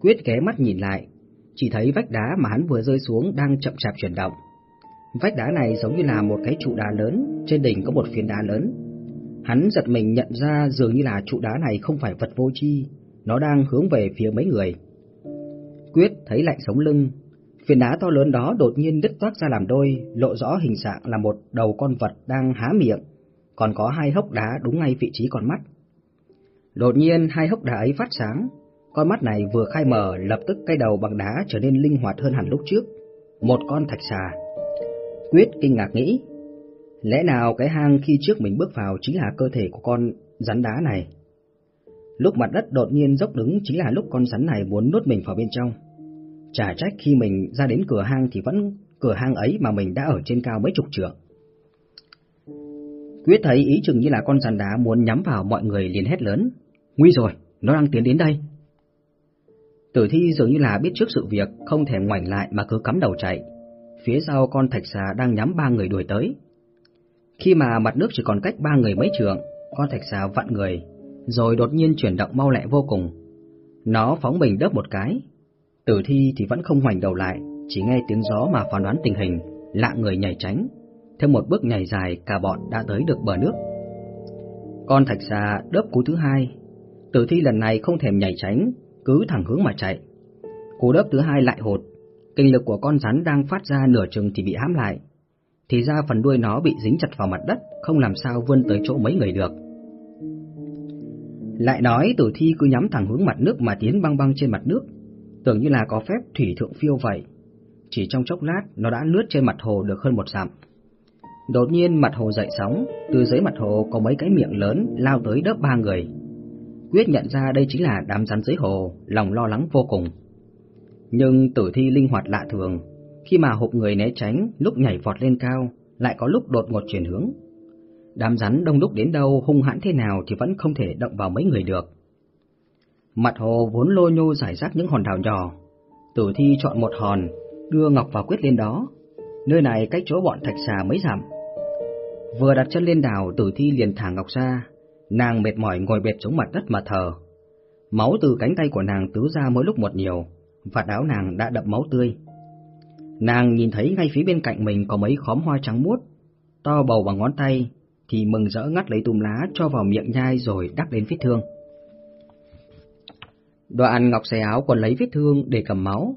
Quyết ghé mắt nhìn lại, chỉ thấy vách đá mà hắn vừa rơi xuống đang chậm chạp chuyển động. Vách đá này giống như là một cái trụ đá lớn, trên đỉnh có một phiến đá lớn. Hắn giật mình nhận ra dường như là trụ đá này không phải vật vô tri, nó đang hướng về phía mấy người. Quyết thấy lạnh sống lưng, phiến đá to lớn đó đột nhiên đứt toác ra làm đôi, lộ rõ hình dạng là một đầu con vật đang há miệng, còn có hai hốc đá đúng ngay vị trí con mắt. Đột nhiên hai hốc đá ấy phát sáng, con mắt này vừa khai mở lập tức cây đầu bằng đá trở nên linh hoạt hơn hẳn lúc trước. Một con thạch xà. Quyết kinh ngạc nghĩ, lẽ nào cái hang khi trước mình bước vào chính là cơ thể của con rắn đá này? Lúc mặt đất đột nhiên dốc đứng chính là lúc con rắn này muốn nuốt mình vào bên trong. Chả trách khi mình ra đến cửa hang thì vẫn cửa hang ấy mà mình đã ở trên cao mấy chục trượng. Quyết thấy ý chừng như là con rắn đá muốn nhắm vào mọi người liền hét lớn. Nguy rồi, nó đang tiến đến đây. Tử thi dường như là biết trước sự việc, không thể ngoảnh lại mà cứ cắm đầu chạy. Phía sau con thạch xà đang nhắm ba người đuổi tới. Khi mà mặt nước chỉ còn cách ba người mấy trượng, con thạch xà vặn người, rồi đột nhiên chuyển động mau lẹ vô cùng. Nó phóng mình đớp một cái. Tử thi thì vẫn không ngoảnh đầu lại, chỉ nghe tiếng gió mà phán đoán tình hình, lạ người nhảy tránh. Thêm một bước nhảy dài, cả bọn đã tới được bờ nước. Con thạch xà đớp cú thứ hai. Tử thi lần này không thèm nhảy tránh, cứ thẳng hướng mà chạy. Cú đớp thứ hai lại hột, kinh lực của con rắn đang phát ra nửa chừng thì bị hãm lại. Thì ra phần đuôi nó bị dính chặt vào mặt đất, không làm sao vươn tới chỗ mấy người được. Lại nói tử thi cứ nhắm thẳng hướng mặt nước mà tiến băng băng trên mặt nước, tưởng như là có phép thủy thượng phiêu vậy. Chỉ trong chốc lát, nó đã lướt trên mặt hồ được hơn một dặm. Đột nhiên mặt hồ dậy sóng, từ dưới mặt hồ có mấy cái miệng lớn lao tới đớp ba người. Quyết nhận ra đây chính là đám rắn dưới hồ, lòng lo lắng vô cùng. Nhưng tử thi linh hoạt lạ thường, khi mà hộp người né tránh, lúc nhảy vọt lên cao, lại có lúc đột ngột chuyển hướng. Đám rắn đông đúc đến đâu hung hãn thế nào thì vẫn không thể động vào mấy người được. Mặt hồ vốn lô nhô giải rác những hòn đảo nhỏ, tử thi chọn một hòn, đưa Ngọc và Quyết lên đó. Nơi này cách chỗ bọn thạch xà mấy dặm. Vừa đặt chân lên đảo, tử thi liền thả Ngọc ra, nàng mệt mỏi ngồi bệt xuống mặt đất mà thở. Máu từ cánh tay của nàng tứ ra mỗi lúc một nhiều, vạt áo nàng đã đậm máu tươi. Nàng nhìn thấy ngay phía bên cạnh mình có mấy khóm hoa trắng muốt, to bầu bằng ngón tay, thì mừng rỡ ngắt lấy tùm lá cho vào miệng nhai rồi đắp lên vết thương. Đoạn ngọc xẻ áo còn lấy vết thương để cầm máu.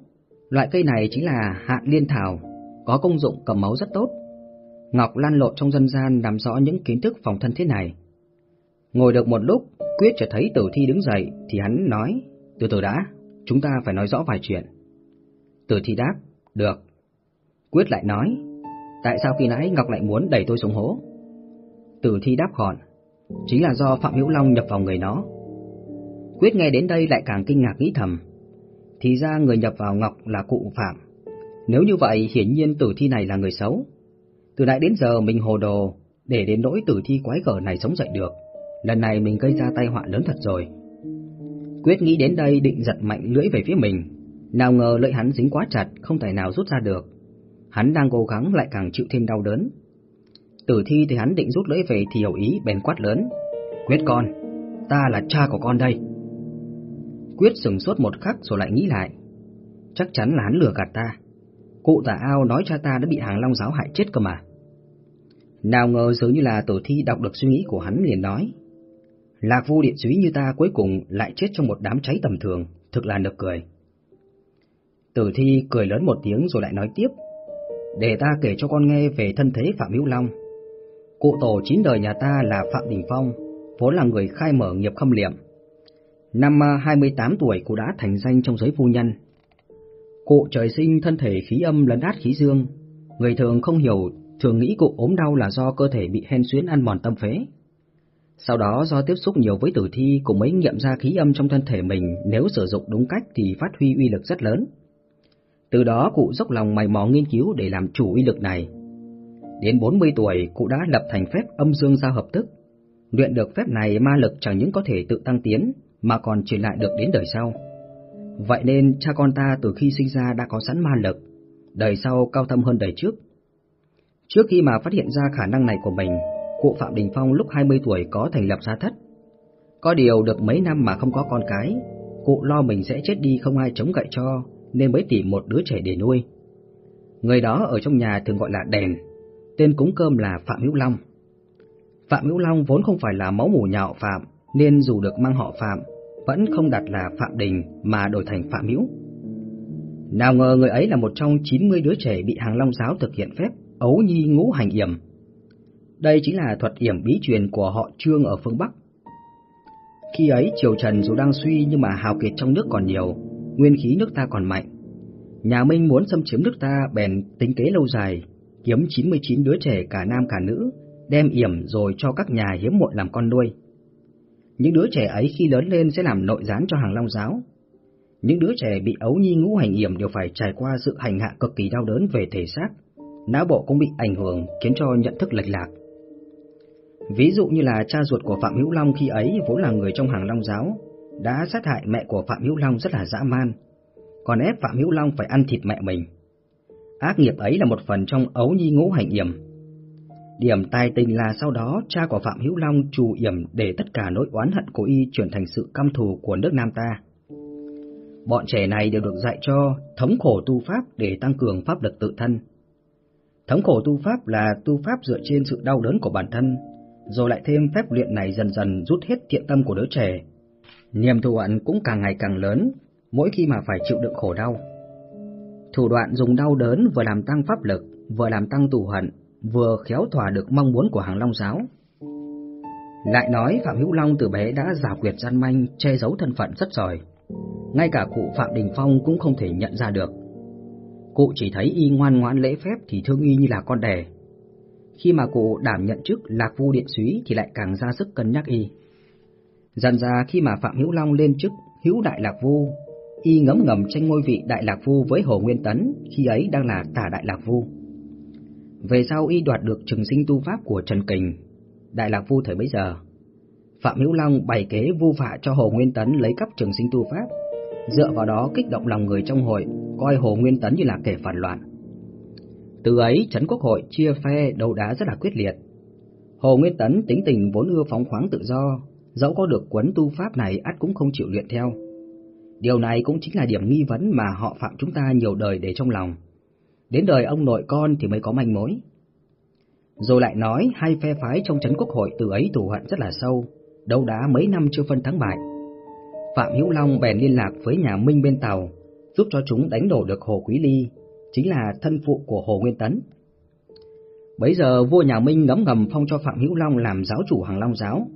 Loại cây này chính là hạn liên thảo, có công dụng cầm máu rất tốt. Ngọc lan lộn trong dân gian nắm rõ những kiến thức phòng thân thế này. Ngồi được một lúc, Quyết chợt thấy Tử Thi đứng dậy thì hắn nói, từ từ đã, chúng ta phải nói rõ vài chuyện. Tử Thi đáp, được. Quyết lại nói, tại sao khi nãy Ngọc lại muốn đẩy tôi xuống hố? Tử Thi đáp gọn, chính là do Phạm Hữu Long nhập vào người nó. Quyết nghe đến đây lại càng kinh ngạc nghĩ thầm, thì ra người nhập vào Ngọc là cụ Phạm. Nếu như vậy, hiển nhiên tử thi này là người xấu. Từ nãy đến giờ mình hồ đồ, để đến nỗi tử thi quái gở này sống dậy được. Lần này mình gây ra tai họa lớn thật rồi. Quyết nghĩ đến đây định giật mạnh lưỡi về phía mình, nào ngờ lưỡi hắn dính quá chặt, không thể nào rút ra được. Hắn đang cố gắng lại càng chịu thêm đau đớn. Tử thi thì hắn định rút lưỡi về thì hiểu ý bèn quát lớn. Quyết con, ta là cha của con đây. Quyết sừng sốt một khắc rồi lại nghĩ lại. Chắc chắn là hắn lừa gạt ta. Cụ tà ao nói cha ta đã bị hàng long giáo hại chết cơ mà. Nào ngờ dường như là tử thi đọc được suy nghĩ của hắn liền nói. Lạc vu điện suý như ta cuối cùng lại chết trong một đám cháy tầm thường, thực là nực cười. Tử thi cười lớn một tiếng rồi lại nói tiếp. Để ta kể cho con nghe về thân thế Phạm Hữu Long. Cụ tổ chín đời nhà ta là Phạm Đình Phong, vốn là người khai mở nghiệp khâm liệm. Năm à, 28 tuổi cụ đã thành danh trong giới phu nhân. Cụ trời sinh thân thể khí âm lấn át khí dương, người thường không hiểu, thường nghĩ cụ ốm đau là do cơ thể bị hen xuyến ăn mòn tâm phế. Sau đó do tiếp xúc nhiều với tử thi cũng mới nghiệm ra khí âm trong thân thể mình nếu sử dụng đúng cách thì phát huy uy lực rất lớn. Từ đó cụ dốc lòng mày mò nghiên cứu để làm chủ uy lực này. Đến 40 tuổi, cụ đã lập thành phép âm dương giao hợp tức. Luyện được phép này ma lực chẳng những có thể tự tăng tiến, mà còn truyền lại được đến đời sau. Vậy nên cha con ta từ khi sinh ra đã có sẵn ma lực, đời sau cao thâm hơn đời trước. Trước khi mà phát hiện ra khả năng này của mình, cụ Phạm Đình Phong lúc 20 tuổi có thành lập gia thất. Có điều được mấy năm mà không có con cái, cụ lo mình sẽ chết đi không ai chống gậy cho, nên mới tìm một đứa trẻ để nuôi. Người đó ở trong nhà thường gọi là đèn, tên cúng cơm là Phạm Hữu Long. Phạm Hữu Long vốn không phải là máu mủ nhạo Phạm, nên dù được mang họ Phạm, vẫn không đặt là Phạm Đình mà đổi thành Phạm Hữu. Nào ngờ người ấy là một trong 90 đứa trẻ bị hàng Long giáo thực hiện phép ấu nhi ngũ hành yểm. Đây chính là thuật yểm bí truyền của họ Trương ở phương Bắc. Khi ấy triều Trần dù đang suy nhưng mà hào kiệt trong nước còn nhiều, nguyên khí nước ta còn mạnh. Nhà Minh muốn xâm chiếm nước ta bèn tính kế lâu dài, kiếm 99 đứa trẻ cả nam cả nữ, đem yểm rồi cho các nhà hiếm muộn làm con nuôi. Những đứa trẻ ấy khi lớn lên sẽ làm nội gián cho hàng long giáo. Những đứa trẻ bị ấu nhi ngũ hành yểm đều phải trải qua sự hành hạ cực kỳ đau đớn về thể xác, não bộ cũng bị ảnh hưởng khiến cho nhận thức lệch lạc. Ví dụ như là cha ruột của Phạm Hữu Long khi ấy vốn là người trong hàng long giáo, đã sát hại mẹ của Phạm Hữu Long rất là dã man, còn ép Phạm Hữu Long phải ăn thịt mẹ mình. Ác nghiệp ấy là một phần trong ấu nhi ngũ hành yểm, Điểm tài tình là sau đó cha của Phạm Hữu Long trù yểm để tất cả nỗi oán hận của y chuyển thành sự căm thù của nước Nam ta. Bọn trẻ này đều được dạy cho thống khổ tu pháp để tăng cường pháp lực tự thân. Thống khổ tu pháp là tu pháp dựa trên sự đau đớn của bản thân, rồi lại thêm phép luyện này dần dần rút hết thiện tâm của đứa trẻ. Niềm thù hận cũng càng ngày càng lớn, mỗi khi mà phải chịu đựng khổ đau. Thủ đoạn dùng đau đớn vừa làm tăng pháp lực, vừa làm tăng tù hận, vừa khéo thỏa được mong muốn của hàng Long giáo. Lại nói Phạm Hữu Long từ bé đã giả quyệt gian manh, che giấu thân phận rất giỏi. Ngay cả cụ Phạm Đình Phong cũng không thể nhận ra được. Cụ chỉ thấy y ngoan ngoãn lễ phép thì thương y như là con đẻ. Khi mà cụ đảm nhận chức lạc vu điện súy thì lại càng ra sức cân nhắc y. Dần ra khi mà Phạm Hữu Long lên chức hữu đại lạc vu, y ngấm ngầm tranh ngôi vị đại lạc vu với Hồ Nguyên Tấn khi ấy đang là tả đại lạc vu. Về sau y đoạt được trường sinh tu pháp của Trần Kình, Đại Lạc Vu thời bấy giờ. Phạm Hữu Long bày kế vu vạ cho Hồ Nguyên Tấn lấy cắp trường sinh tu pháp, dựa vào đó kích động lòng người trong hội, coi Hồ Nguyên Tấn như là kẻ phản loạn. Từ ấy, Trấn Quốc hội chia phe đấu đá rất là quyết liệt. Hồ Nguyên Tấn tính tình vốn ưa phóng khoáng tự do, dẫu có được quấn tu pháp này ắt cũng không chịu luyện theo. Điều này cũng chính là điểm nghi vấn mà họ phạm chúng ta nhiều đời để trong lòng. Đến đời ông nội con thì mới có manh mối. Rồi lại nói hai phe phái trong chấn quốc hội từ ấy thù hận rất là sâu, đâu đá mấy năm chưa phân thắng bại. Phạm Hữu Long bèn liên lạc với nhà Minh bên Tàu, giúp cho chúng đánh đổ được Hồ Quý Ly, chính là thân phụ của Hồ Nguyên Tấn. Bấy giờ vua nhà Minh ngấm ngầm phong cho Phạm Hữu Long làm giáo chủ Hàng Long giáo.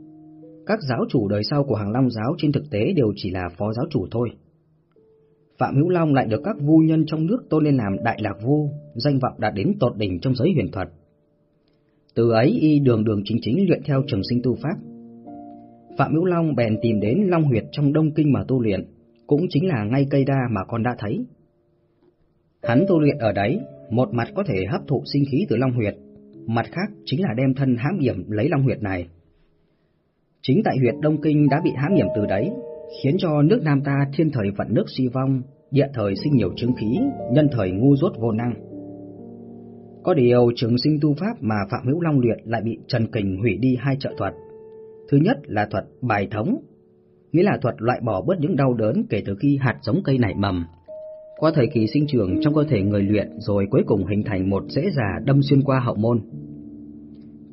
Các giáo chủ đời sau của Hàng Long giáo trên thực tế đều chỉ là phó giáo chủ thôi. Phạm Hữu Long lại được các Vu nhân trong nước tôn lên làm đại lạc Vu, danh vọng đạt đến tột đỉnh trong giới huyền thuật. Từ ấy y đường đường chính chính luyện theo trường sinh tu pháp. Phạm Hữu Long bèn tìm đến Long Huyệt trong Đông Kinh mà tu luyện, cũng chính là ngay cây đa mà con đã thấy. Hắn tu luyện ở đấy, một mặt có thể hấp thụ sinh khí từ Long Huyệt, mặt khác chính là đem thân hãm hiểm lấy Long Huyệt này. Chính tại huyệt Đông Kinh đã bị hãm hiểm từ đấy, khiến cho nước Nam ta thiên thời vận nước suy vong, địa thời sinh nhiều chứng khí, nhân thời ngu dốt vô năng. Có điều trường sinh tu pháp mà Phạm Hữu Long luyện lại bị Trần Kình hủy đi hai trợ thuật. Thứ nhất là thuật bài thống, nghĩa là thuật loại bỏ bớt những đau đớn kể từ khi hạt giống cây nảy mầm. Qua thời kỳ sinh trưởng trong cơ thể người luyện rồi cuối cùng hình thành một dễ già đâm xuyên qua hậu môn.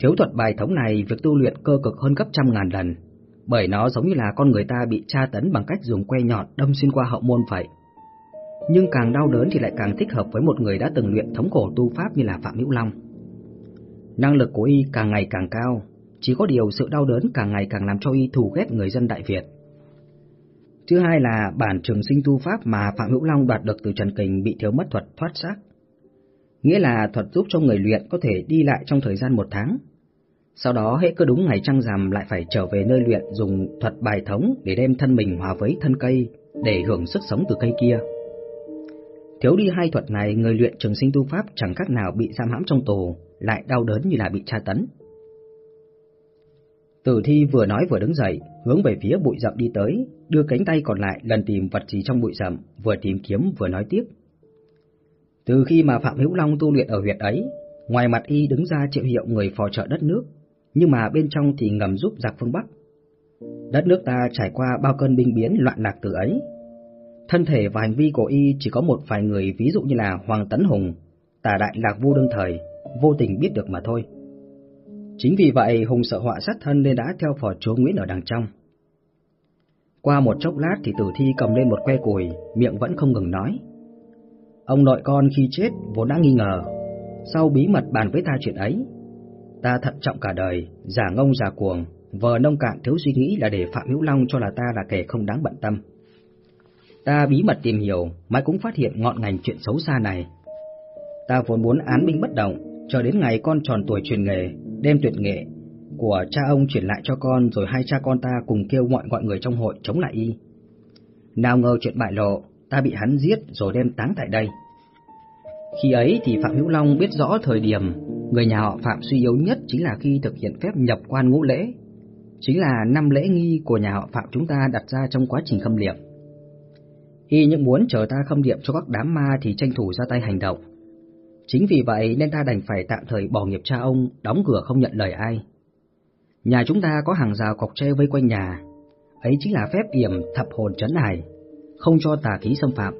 Thiếu thuật bài thống này việc tu luyện cơ cực hơn gấp trăm ngàn lần, bởi nó giống như là con người ta bị tra tấn bằng cách dùng que nhọn đâm xuyên qua hậu môn vậy. Nhưng càng đau đớn thì lại càng thích hợp với một người đã từng luyện thống cổ tu pháp như là Phạm Hữu Long. Năng lực của y càng ngày càng cao, chỉ có điều sự đau đớn càng ngày càng làm cho y thù ghét người dân Đại Việt. Thứ hai là bản trường sinh tu pháp mà Phạm Hữu Long đoạt được từ Trần Kình bị thiếu mất thuật thoát xác. Nghĩa là thuật giúp cho người luyện có thể đi lại trong thời gian một tháng. Sau đó hệ cơ đúng ngày trăng rằm lại phải trở về nơi luyện dùng thuật bài thống để đem thân mình hòa với thân cây để hưởng sức sống từ cây kia. Thiếu đi hai thuật này, người luyện trường sinh tu pháp chẳng khác nào bị giam hãm trong tù, lại đau đớn như là bị tra tấn. Tử thi vừa nói vừa đứng dậy, hướng về phía bụi rậm đi tới, đưa cánh tay còn lại lần tìm vật gì trong bụi rậm, vừa tìm kiếm vừa nói tiếp. Từ khi mà Phạm Hữu Long tu luyện ở huyệt ấy, ngoài mặt y đứng ra triệu hiệu người phò trợ đất nước, nhưng mà bên trong thì ngầm giúp giặc phương Bắc. Đất nước ta trải qua bao cơn binh biến loạn lạc từ ấy. Thân thể và hành vi của y chỉ có một vài người ví dụ như là Hoàng Tấn Hùng, tà đại lạc vô đương thời, vô tình biết được mà thôi. Chính vì vậy Hùng sợ họa sát thân nên đã theo phò chúa Nguyễn ở đằng trong. Qua một chốc lát thì tử thi cầm lên một que củi, miệng vẫn không ngừng nói. Ông nội con khi chết vốn đã nghi ngờ, sau bí mật bàn với ta chuyện ấy. Ta thận trọng cả đời, giả ngông giả cuồng, vờ nông cạn thiếu suy nghĩ là để Phạm Hữu Long cho là ta là kẻ không đáng bận tâm. Ta bí mật tìm hiểu, mãi cũng phát hiện ngọn ngành chuyện xấu xa này. Ta vốn muốn án binh bất động, chờ đến ngày con tròn tuổi truyền nghề, đem tuyệt nghệ của cha ông chuyển lại cho con rồi hai cha con ta cùng kêu mọi mọi người trong hội chống lại y. Nào ngờ chuyện bại lộ, ta bị hắn giết rồi đem táng tại đây. Khi ấy thì Phạm Hữu Long biết rõ thời điểm người nhà họ Phạm suy yếu nhất chính là khi thực hiện phép nhập quan ngũ lễ, chính là năm lễ nghi của nhà họ Phạm chúng ta đặt ra trong quá trình khâm liệm. Y những muốn chờ ta khâm liệm cho các đám ma thì tranh thủ ra tay hành động. Chính vì vậy nên ta đành phải tạm thời bỏ nghiệp cha ông, đóng cửa không nhận lời ai. Nhà chúng ta có hàng rào cọc tre vây quanh nhà, ấy chính là phép yểm thập hồn trấn hải, không cho tà khí xâm phạm.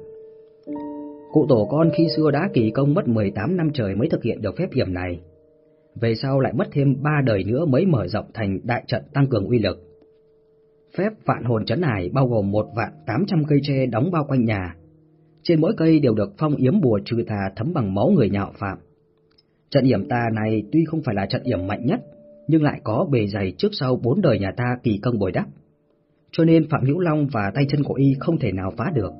Cụ tổ con khi xưa đã kỳ công mất 18 năm trời mới thực hiện được phép hiểm này. Về sau lại mất thêm 3 đời nữa mới mở rộng thành đại trận tăng cường uy lực. Phép vạn hồn trấn này bao gồm một vạn 800 cây tre đóng bao quanh nhà. Trên mỗi cây đều được phong yếm bùa trừ tà thấm bằng máu người nhạo phạm. Trận hiểm ta này tuy không phải là trận hiểm mạnh nhất, nhưng lại có bề dày trước sau bốn đời nhà ta kỳ công bồi đắp. Cho nên Phạm Hữu Long và tay chân của y không thể nào phá được.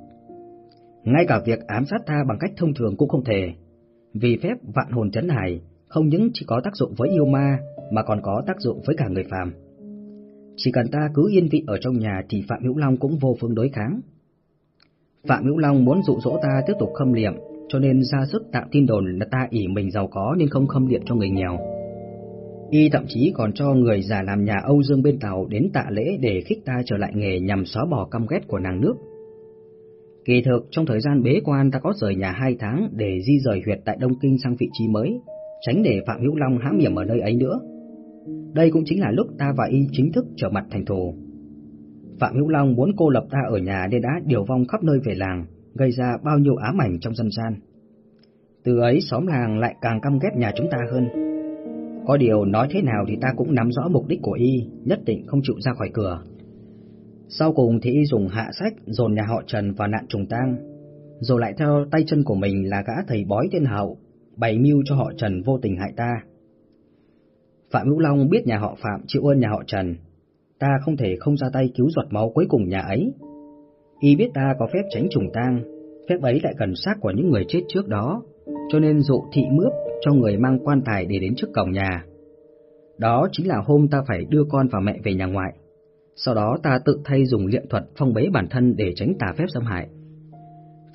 Ngay cả việc ám sát ta bằng cách thông thường cũng không thể, vì phép vạn hồn chấn hải không những chỉ có tác dụng với yêu ma mà còn có tác dụng với cả người phàm. Chỉ cần ta cứ yên vị ở trong nhà thì Phạm Hữu Long cũng vô phương đối kháng. Phạm Hữu Long muốn dụ dỗ ta tiếp tục khâm liệm, cho nên ra sức tạo tin đồn là ta ỷ mình giàu có nên không khâm liệm cho người nghèo. Y thậm chí còn cho người già làm nhà Âu Dương bên Tàu đến tạ lễ để khích ta trở lại nghề nhằm xóa bỏ căm ghét của nàng nước. Kỳ thực, trong thời gian bế quan ta có rời nhà hai tháng để di rời huyệt tại Đông Kinh sang vị trí mới, tránh để Phạm Hữu Long hãm hiểm ở nơi ấy nữa. Đây cũng chính là lúc ta và Y chính thức trở mặt thành thù. Phạm Hữu Long muốn cô lập ta ở nhà nên đã điều vong khắp nơi về làng, gây ra bao nhiêu ám ảnh trong dân gian. Từ ấy xóm làng lại càng căm ghét nhà chúng ta hơn. Có điều nói thế nào thì ta cũng nắm rõ mục đích của y, nhất định không chịu ra khỏi cửa. Sau cùng thì y dùng hạ sách dồn nhà họ Trần vào nạn trùng tang, rồi lại theo tay chân của mình là gã thầy bói tên Hậu, bày mưu cho họ Trần vô tình hại ta. Phạm Hữu Long biết nhà họ Phạm chịu ơn nhà họ Trần, ta không thể không ra tay cứu giọt máu cuối cùng nhà ấy. Y biết ta có phép tránh trùng tang, phép ấy lại gần xác của những người chết trước đó, cho nên dụ thị mướp cho người mang quan tài để đến trước cổng nhà. Đó chính là hôm ta phải đưa con và mẹ về nhà ngoại. Sau đó ta tự thay dùng liệm thuật phong bế bản thân để tránh tà phép xâm hại.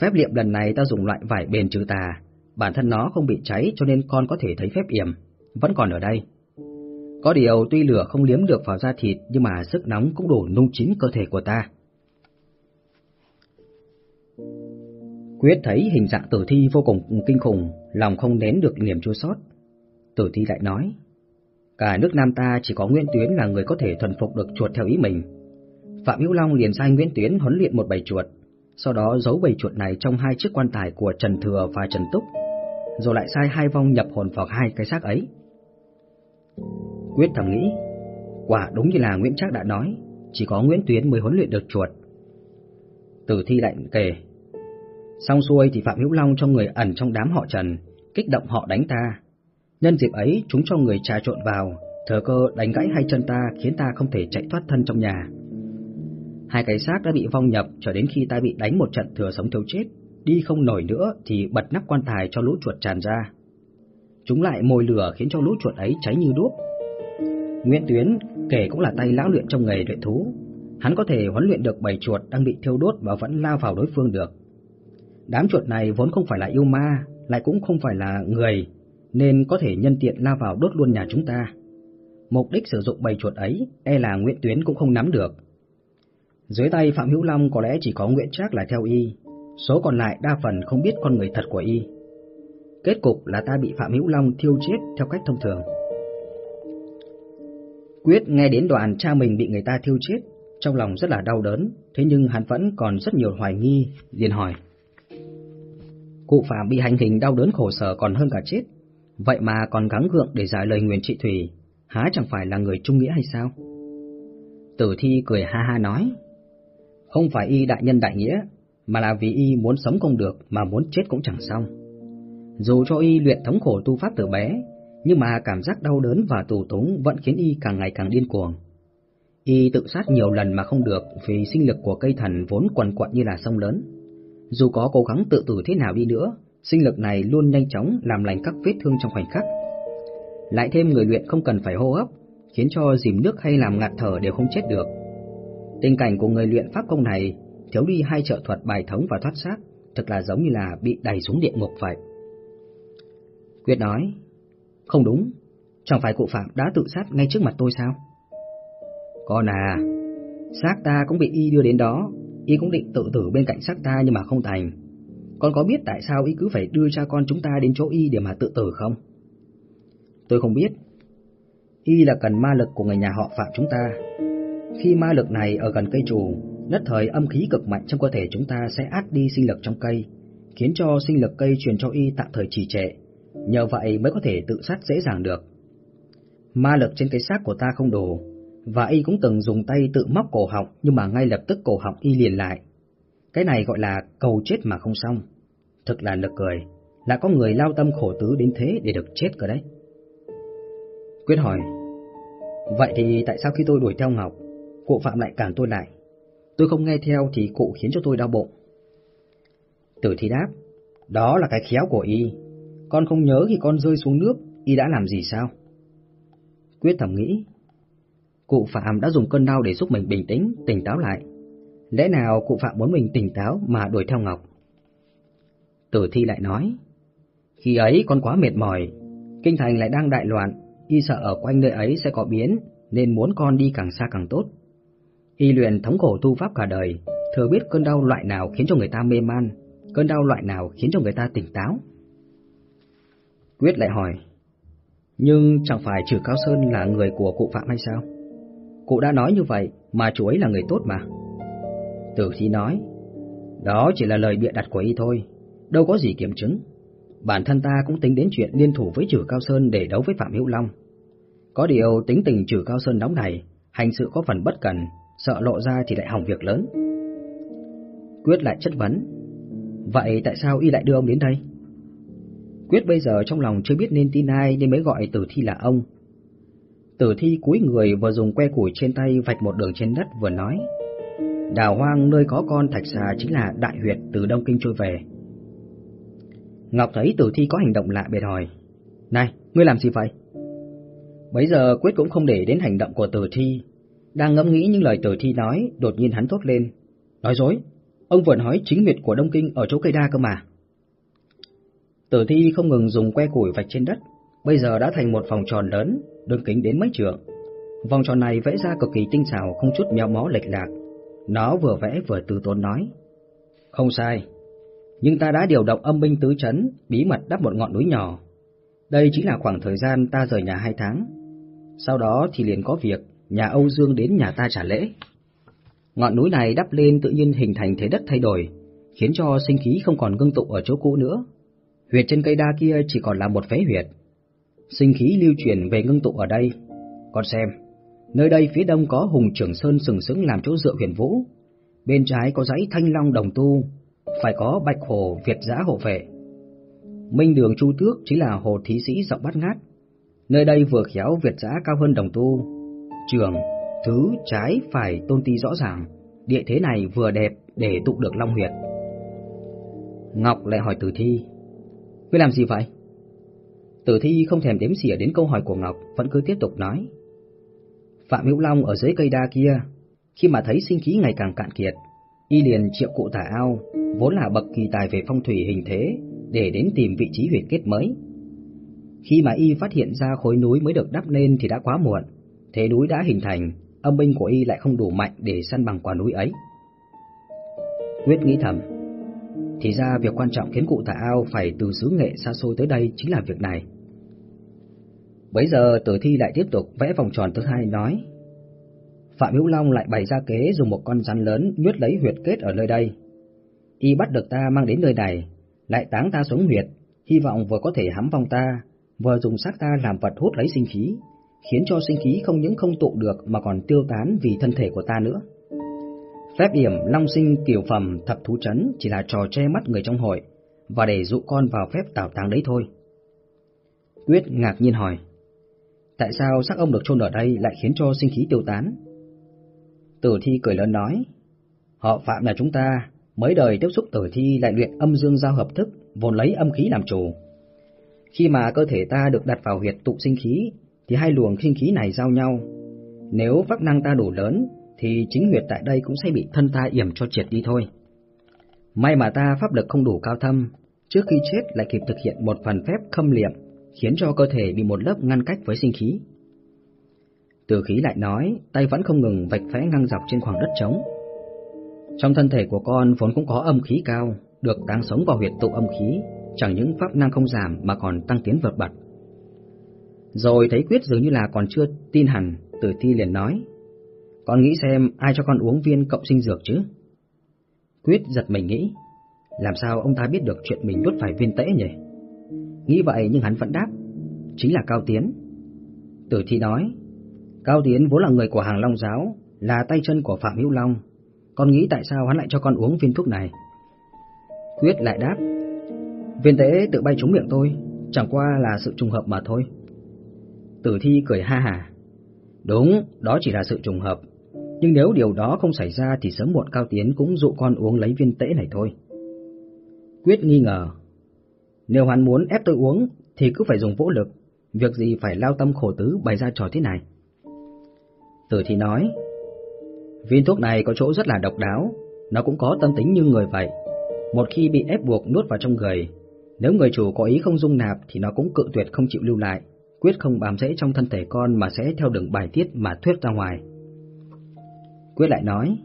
Phép liệm lần này ta dùng loại vải bền trừ tà, bản thân nó không bị cháy cho nên con có thể thấy phép yểm, vẫn còn ở đây. Có điều tuy lửa không liếm được vào da thịt nhưng mà sức nóng cũng đủ nung chín cơ thể của ta. Quyết thấy hình dạng tử thi vô cùng kinh khủng, lòng không nén được niềm chua xót. Tử thi lại nói, cả nước Nam ta chỉ có Nguyễn Tuyến là người có thể thuần phục được chuột theo ý mình. Phạm Hữu Long liền sai Nguyễn Tuyến huấn luyện một bầy chuột, sau đó giấu bầy chuột này trong hai chiếc quan tài của Trần Thừa và Trần Túc, rồi lại sai hai vong nhập hồn vào hai cái xác ấy. Quyết thầm nghĩ, quả đúng như là Nguyễn Trác đã nói, chỉ có Nguyễn Tuyến mới huấn luyện được chuột. Tử thi lại kể, xong xuôi thì Phạm Hữu Long cho người ẩn trong đám họ Trần, kích động họ đánh ta. Nhân dịp ấy, chúng cho người trà trộn vào, thờ cơ đánh gãy hai chân ta khiến ta không thể chạy thoát thân trong nhà. Hai cái xác đã bị vong nhập cho đến khi ta bị đánh một trận thừa sống thiếu chết, đi không nổi nữa thì bật nắp quan tài cho lũ chuột tràn ra. Chúng lại mồi lửa khiến cho lũ chuột ấy cháy như đuốc. Nguyễn Tuyến kể cũng là tay lão luyện trong nghề luyện thú, hắn có thể huấn luyện được bầy chuột đang bị thiêu đốt và vẫn lao vào đối phương được. Đám chuột này vốn không phải là yêu ma, lại cũng không phải là người, nên có thể nhân tiện lao vào đốt luôn nhà chúng ta. Mục đích sử dụng bầy chuột ấy e là Nguyễn Tuyến cũng không nắm được. Dưới tay Phạm Hữu Long có lẽ chỉ có Nguyễn Trác là theo y, số còn lại đa phần không biết con người thật của y. Kết cục là ta bị Phạm Hữu Long thiêu chết theo cách thông thường. Quyết nghe đến đoạn cha mình bị người ta thiêu chết, trong lòng rất là đau đớn, thế nhưng hắn vẫn còn rất nhiều hoài nghi, liền hỏi. Cụ Phạm bị hành hình đau đớn khổ sở còn hơn cả chết, vậy mà còn gắng gượng để giải lời nguyền trị Thủy, há chẳng phải là người trung nghĩa hay sao? Tử thi cười ha ha nói, không phải y đại nhân đại nghĩa, mà là vì y muốn sống không được mà muốn chết cũng chẳng xong. Dù cho y luyện thống khổ tu pháp từ bé, nhưng mà cảm giác đau đớn và tù túng vẫn khiến y càng ngày càng điên cuồng. Y tự sát nhiều lần mà không được vì sinh lực của cây thần vốn quần quận như là sông lớn. Dù có cố gắng tự tử thế nào đi nữa, sinh lực này luôn nhanh chóng làm lành các vết thương trong khoảnh khắc. Lại thêm người luyện không cần phải hô hấp, khiến cho dìm nước hay làm ngạt thở đều không chết được. Tình cảnh của người luyện pháp công này thiếu đi hai trợ thuật bài thống và thoát xác, thật là giống như là bị đẩy xuống địa ngục vậy. Quyết nói, không đúng, chẳng phải cụ Phạm đã tự sát ngay trước mặt tôi sao? Con à, xác ta cũng bị y đưa đến đó, y cũng định tự tử bên cạnh xác ta nhưng mà không thành. Con có biết tại sao y cứ phải đưa cha con chúng ta đến chỗ y để mà tự tử không? Tôi không biết. Y là cần ma lực của người nhà họ Phạm chúng ta. Khi ma lực này ở gần cây trù, nhất thời âm khí cực mạnh trong cơ thể chúng ta sẽ át đi sinh lực trong cây, khiến cho sinh lực cây truyền cho y tạm thời trì trệ, nhờ vậy mới có thể tự sát dễ dàng được. Ma lực trên cái xác của ta không đủ, và y cũng từng dùng tay tự móc cổ họng nhưng mà ngay lập tức cổ họng y liền lại. Cái này gọi là cầu chết mà không xong. Thực là nực cười, là có người lao tâm khổ tứ đến thế để được chết cơ đấy. Quyết hỏi, vậy thì tại sao khi tôi đuổi theo Ngọc, cụ Phạm lại cản tôi lại? Tôi không nghe theo thì cụ khiến cho tôi đau bụng. Tử thi đáp, đó là cái khéo của y, con không nhớ khi con rơi xuống nước, y đã làm gì sao? Quyết thầm nghĩ, cụ Phạm đã dùng cơn đau để giúp mình bình tĩnh, tỉnh táo lại. Lẽ nào cụ Phạm muốn mình tỉnh táo mà đuổi theo Ngọc? Tử thi lại nói, khi ấy con quá mệt mỏi, kinh thành lại đang đại loạn, y sợ ở quanh nơi ấy sẽ có biến, nên muốn con đi càng xa càng tốt. Y luyện thống khổ tu pháp cả đời, thừa biết cơn đau loại nào khiến cho người ta mê man, cơn đau loại nào khiến cho người ta tỉnh táo. Quyết lại hỏi, nhưng chẳng phải trừ Cao Sơn là người của cụ Phạm hay sao? Cụ đã nói như vậy, mà chú ấy là người tốt mà. Tử thi nói, đó chỉ là lời bịa đặt của y thôi, đâu có gì kiểm chứng. Bản thân ta cũng tính đến chuyện liên thủ với Trử Cao Sơn để đấu với Phạm Hữu Long. Có điều tính tình Trử Cao Sơn đóng này, hành sự có phần bất cần, sợ lộ ra thì lại hỏng việc lớn. Quyết lại chất vấn, vậy tại sao y lại đưa ông đến đây? Quyết bây giờ trong lòng chưa biết nên tin ai nên mới gọi tử thi là ông. Tử thi cúi người vừa dùng que củi trên tay vạch một đường trên đất vừa nói. Đào hoang nơi có con thạch xà chính là đại huyệt từ Đông Kinh trôi về. Ngọc thấy tử thi có hành động lạ bệt hỏi. Này, ngươi làm gì vậy? Bấy giờ Quyết cũng không để đến hành động của tử thi. Đang ngẫm nghĩ những lời tử thi nói, đột nhiên hắn thốt lên. Nói dối, ông vừa nói chính huyệt của Đông Kinh ở chỗ cây đa cơ mà. Tử thi không ngừng dùng que củi vạch trên đất, bây giờ đã thành một vòng tròn lớn, đường kính đến mấy trượng. Vòng tròn này vẽ ra cực kỳ tinh xảo, không chút méo mó lệch lạc. Nó vừa vẽ vừa từ tốn nói. Không sai, nhưng ta đã điều động âm binh tứ chấn, bí mật đắp một ngọn núi nhỏ. Đây chính là khoảng thời gian ta rời nhà hai tháng. Sau đó thì liền có việc, nhà Âu Dương đến nhà ta trả lễ. Ngọn núi này đắp lên tự nhiên hình thành thế đất thay đổi, khiến cho sinh khí không còn ngưng tụ ở chỗ cũ nữa. Huyệt trên cây đa kia chỉ còn là một phế huyệt. Sinh khí lưu truyền về ngưng tụ ở đây. Con xem, nơi đây phía đông có Hùng Trưởng Sơn sừng sững làm chỗ dựa huyền vũ, bên trái có dãy Thanh Long Đồng Tu, phải có Bạch Hồ Việt Giã hộ vệ. Minh Đường Chu Tước chính là hồ thí sĩ rộng bát ngát. Nơi đây vừa khéo Việt Giã cao hơn Đồng Tu. Trường, thứ, trái, phải tôn ti rõ ràng, địa thế này vừa đẹp để tụ được Long Huyệt. Ngọc lại hỏi Tử Thi, Ngươi làm gì vậy? Tử thi không thèm đếm xỉa đến câu hỏi của Ngọc, vẫn cứ tiếp tục nói. Phạm Hữu Long ở dưới cây đa kia, khi mà thấy sinh khí ngày càng cạn kiệt, y liền triệu cụ tả ao, vốn là bậc kỳ tài về phong thủy hình thế, để đến tìm vị trí huyệt kết mới. Khi mà y phát hiện ra khối núi mới được đắp lên thì đã quá muộn, thế núi đã hình thành, âm binh của y lại không đủ mạnh để săn bằng quả núi ấy. Quyết nghĩ thầm, thì ra việc quan trọng khiến cụ tả ao phải từ xứ nghệ xa xôi tới đây chính là việc này. Bấy giờ tử thi lại tiếp tục vẽ vòng tròn thứ hai nói. Phạm Hữu Long lại bày ra kế dùng một con rắn lớn nhốt lấy huyệt kết ở nơi đây. Y bắt được ta mang đến nơi này, lại táng ta xuống huyệt, hy vọng vừa có thể hãm vong ta, vừa dùng xác ta làm vật hút lấy sinh khí, khiến cho sinh khí không những không tụ được mà còn tiêu tán vì thân thể của ta nữa. Phép điểm long sinh kiều phẩm thập thú chấn chỉ là trò che mắt người trong hội, và để dụ con vào phép tảo táng đấy thôi. Quyết ngạc nhiên hỏi, tại sao xác ông được chôn ở đây lại khiến cho sinh khí tiêu tán? Tử thi cười lớn nói, họ phạm là chúng ta, mấy đời tiếp xúc tử thi lại luyện âm dương giao hợp thức, vốn lấy âm khí làm chủ. Khi mà cơ thể ta được đặt vào huyệt tụ sinh khí, thì hai luồng sinh khí này giao nhau. Nếu vắc năng ta đủ lớn, thì chính huyệt tại đây cũng sẽ bị thân ta yểm cho triệt đi thôi. May mà ta pháp lực không đủ cao thâm, trước khi chết lại kịp thực hiện một phần phép khâm liệm, khiến cho cơ thể bị một lớp ngăn cách với sinh khí. Từ khí lại nói, tay vẫn không ngừng vạch vẽ ngang dọc trên khoảng đất trống. Trong thân thể của con vốn cũng có âm khí cao, được đang sống vào huyệt tụ âm khí, chẳng những pháp năng không giảm mà còn tăng tiến vượt bật. Rồi thấy Quyết dường như là còn chưa tin hẳn, Tử Thi liền nói, con nghĩ xem ai cho con uống viên cộng sinh dược chứ? Quyết giật mình nghĩ, làm sao ông ta biết được chuyện mình nuốt phải viên tễ nhỉ? Nghĩ vậy nhưng hắn vẫn đáp, chính là Cao Tiến. Tử Thi nói, Cao Tiến vốn là người của hàng Long Giáo, là tay chân của Phạm Hữu Long. Con nghĩ tại sao hắn lại cho con uống viên thuốc này? Quyết lại đáp, viên tế tự bay trúng miệng tôi, chẳng qua là sự trùng hợp mà thôi. Tử Thi cười ha hà. Đúng, đó chỉ là sự trùng hợp, nhưng nếu điều đó không xảy ra thì sớm muộn Cao Tiến cũng dụ con uống lấy viên tễ này thôi. Quyết nghi ngờ. Nếu hắn muốn ép tôi uống thì cứ phải dùng vũ lực, việc gì phải lao tâm khổ tứ bày ra trò thế này. Tử thì nói, viên thuốc này có chỗ rất là độc đáo, nó cũng có tâm tính như người vậy. Một khi bị ép buộc nuốt vào trong người, nếu người chủ có ý không dung nạp thì nó cũng cự tuyệt không chịu lưu lại, quyết không bám rễ trong thân thể con mà sẽ theo đường bài tiết mà thuyết ra ngoài. Quyết lại nói,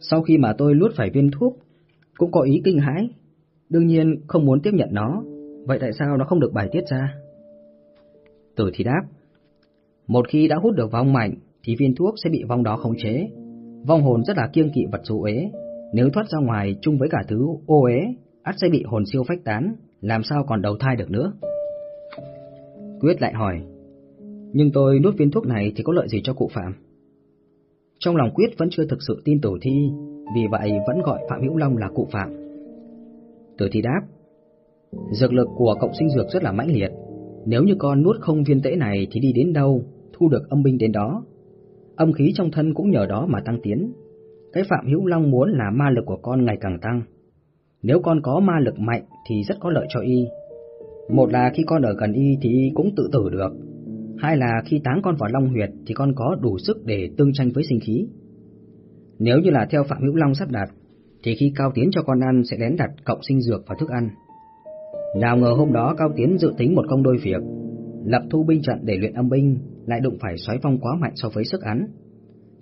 sau khi mà tôi nuốt phải viên thuốc, cũng có ý kinh hãi, đương nhiên không muốn tiếp nhận nó, vậy tại sao nó không được bài tiết ra? Tử thì đáp, một khi đã hút được vong mạnh, thì viên thuốc sẽ bị vong đó khống chế. Vong hồn rất là kiêng kỵ vật dụ ế, nếu thoát ra ngoài chung với cả thứ ô ế, ắt sẽ bị hồn siêu phách tán, làm sao còn đầu thai được nữa. Quyết lại hỏi, nhưng tôi nuốt viên thuốc này thì có lợi gì cho cụ Phạm? Trong lòng Quyết vẫn chưa thực sự tin tổ thi, vì vậy vẫn gọi Phạm Hữu Long là cụ Phạm. Tử thi đáp, dược lực của cộng sinh dược rất là mãnh liệt, nếu như con nuốt không viên tễ này thì đi đến đâu, thu được âm binh đến đó. Âm khí trong thân cũng nhờ đó mà tăng tiến. Cái Phạm Hữu Long muốn là ma lực của con ngày càng tăng. Nếu con có ma lực mạnh thì rất có lợi cho y. Một là khi con ở gần y thì y cũng tự tử được. Hai là khi táng con vào Long Huyệt thì con có đủ sức để tương tranh với sinh khí. Nếu như là theo Phạm Hữu Long sắp đặt, thì khi Cao Tiến cho con ăn sẽ lén đặt cộng sinh dược vào thức ăn. Nào ngờ hôm đó Cao Tiến dự tính một công đôi việc, lập thu binh trận để luyện âm binh, lại đụng phải xoáy phong quá mạnh so với sức án.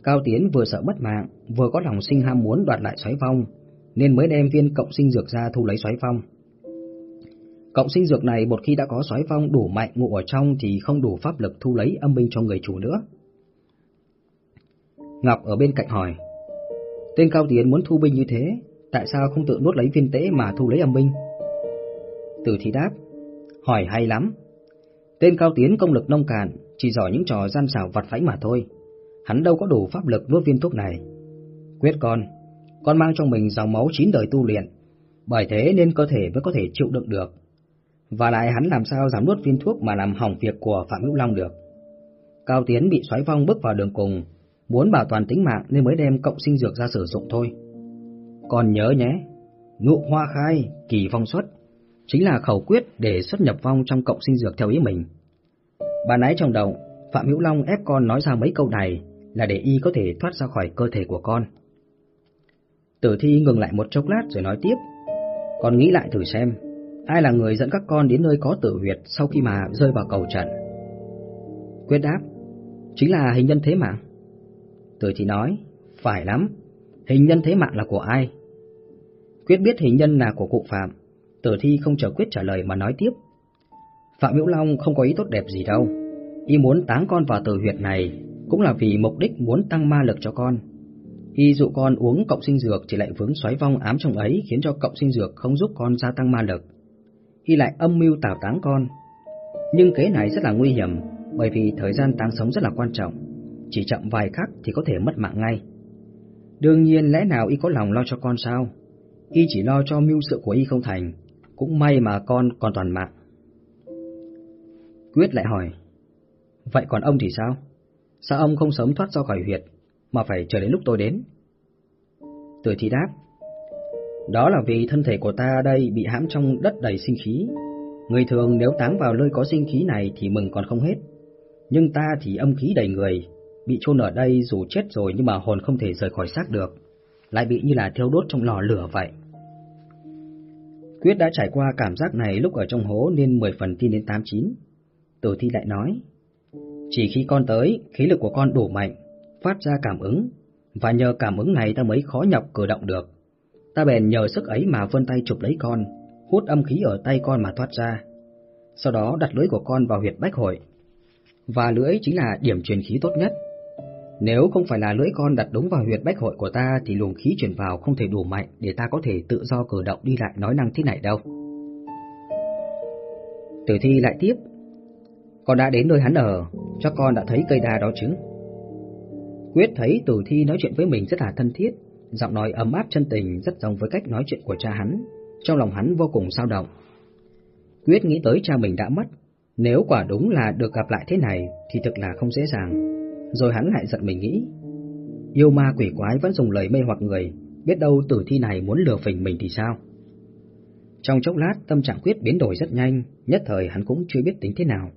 Cao Tiến vừa sợ mất mạng, vừa có lòng sinh ham muốn đoạt lại xoáy phong, nên mới đem viên cộng sinh dược ra thu lấy xoáy phong. Cộng sinh dược này một khi đã có xoáy phong đủ mạnh ngụ ở trong thì không đủ pháp lực thu lấy âm binh cho người chủ nữa. Ngọc ở bên cạnh hỏi, tên Cao Tiến muốn thu binh như thế, tại sao không tự nuốt lấy viên tễ mà thu lấy âm binh? Tử thị đáp, hỏi hay lắm. Tên Cao Tiến công lực nông cạn, chỉ giỏi những trò gian xảo vặt vãnh mà thôi. Hắn đâu có đủ pháp lực nuốt viên thuốc này. Quyết con, con mang trong mình dòng máu chín đời tu luyện, bởi thế nên cơ thể mới có thể chịu đựng được. Và lại hắn làm sao dám nuốt viên thuốc mà làm hỏng việc của Phạm Hữu Long được. Cao Tiến bị xoáy phong bước vào đường cùng, muốn bảo toàn tính mạng nên mới đem cộng sinh dược ra sử dụng thôi. Còn nhớ nhé, nụ hoa khai, kỳ phong xuất, chính là khẩu quyết để xuất nhập vong trong cộng sinh dược theo ý mình. Bà nãy trong đầu, Phạm Hữu Long ép con nói ra mấy câu này là để y có thể thoát ra khỏi cơ thể của con. Tử thi ngừng lại một chốc lát rồi nói tiếp. Con nghĩ lại thử xem, ai là người dẫn các con đến nơi có tử huyệt sau khi mà rơi vào cầu trận? Quyết đáp, chính là hình nhân thế mạng. Tử thi nói, phải lắm, hình nhân thế mạng là của ai? Quyết biết hình nhân là của cụ Phạm, tử thi không chờ Quyết trả lời mà nói tiếp. Phạm Hữu Long không có ý tốt đẹp gì đâu, y muốn táng con vào tử huyệt này cũng là vì mục đích muốn tăng ma lực cho con. Y dụ con uống cộng sinh dược chỉ lại vướng xoáy vong ám trong ấy khiến cho cộng sinh dược không giúp con gia tăng ma lực. Y lại âm mưu tảo táng con. Nhưng kế này rất là nguy hiểm bởi vì thời gian táng sống rất là quan trọng. Chỉ chậm vài khắc thì có thể mất mạng ngay. Đương nhiên lẽ nào Y có lòng lo cho con sao? Y chỉ lo cho mưu sự của Y không thành. Cũng may mà con còn toàn mạng. Quyết lại hỏi. Vậy còn ông thì sao? Sao ông không sớm thoát ra khỏi huyệt, mà phải chờ đến lúc tôi đến? Từ thi đáp, đó là vì thân thể của ta đây bị hãm trong đất đầy sinh khí. Người thường nếu táng vào nơi có sinh khí này thì mừng còn không hết. Nhưng ta thì âm khí đầy người, bị chôn ở đây dù chết rồi nhưng mà hồn không thể rời khỏi xác được, lại bị như là thiêu đốt trong lò lửa vậy. Quyết đã trải qua cảm giác này lúc ở trong hố nên 10 phần tin đến 89. Tử thi lại nói, chỉ khi con tới, khí lực của con đủ mạnh, phát ra cảm ứng, và nhờ cảm ứng này ta mới khó nhọc cử động được. Ta bèn nhờ sức ấy mà vươn tay chụp lấy con, hút âm khí ở tay con mà thoát ra. Sau đó đặt lưỡi của con vào huyệt bách hội. Và lưỡi chính là điểm truyền khí tốt nhất. Nếu không phải là lưỡi con đặt đúng vào huyệt bách hội của ta thì luồng khí truyền vào không thể đủ mạnh để ta có thể tự do cử động đi lại nói năng thế này đâu. Tử thi lại tiếp, con đã đến nơi hắn ở, cho con đã thấy cây đa đó chứ. Quyết thấy Tử Thi nói chuyện với mình rất là thân thiết, giọng nói ấm áp chân tình rất giống với cách nói chuyện của cha hắn, trong lòng hắn vô cùng sao động. Quyết nghĩ tới cha mình đã mất, nếu quả đúng là được gặp lại thế này thì thực là không dễ dàng. Rồi hắn lại giận mình nghĩ, yêu ma quỷ quái vẫn dùng lời mê hoặc người, biết đâu Tử Thi này muốn lừa phỉnh mình thì sao? Trong chốc lát tâm trạng Quyết biến đổi rất nhanh, nhất thời hắn cũng chưa biết tính thế nào.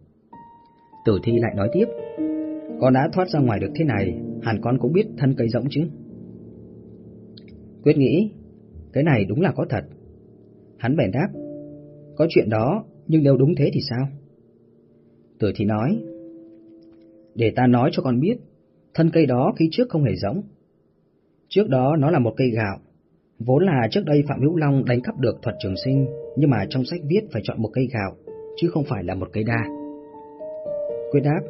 Tử thi lại nói tiếp Con đã thoát ra ngoài được thế này Hẳn con cũng biết thân cây rỗng chứ Quyết nghĩ Cái này đúng là có thật Hắn bèn đáp Có chuyện đó nhưng nếu đúng thế thì sao Tử thi nói để ta nói cho con biết Thân cây đó khi trước không hề giống Trước đó nó là một cây gạo Vốn là trước đây Phạm Hữu Long đánh cắp được thuật trường sinh Nhưng mà trong sách viết phải chọn một cây gạo Chứ không phải là một cây đa Quyết đáp,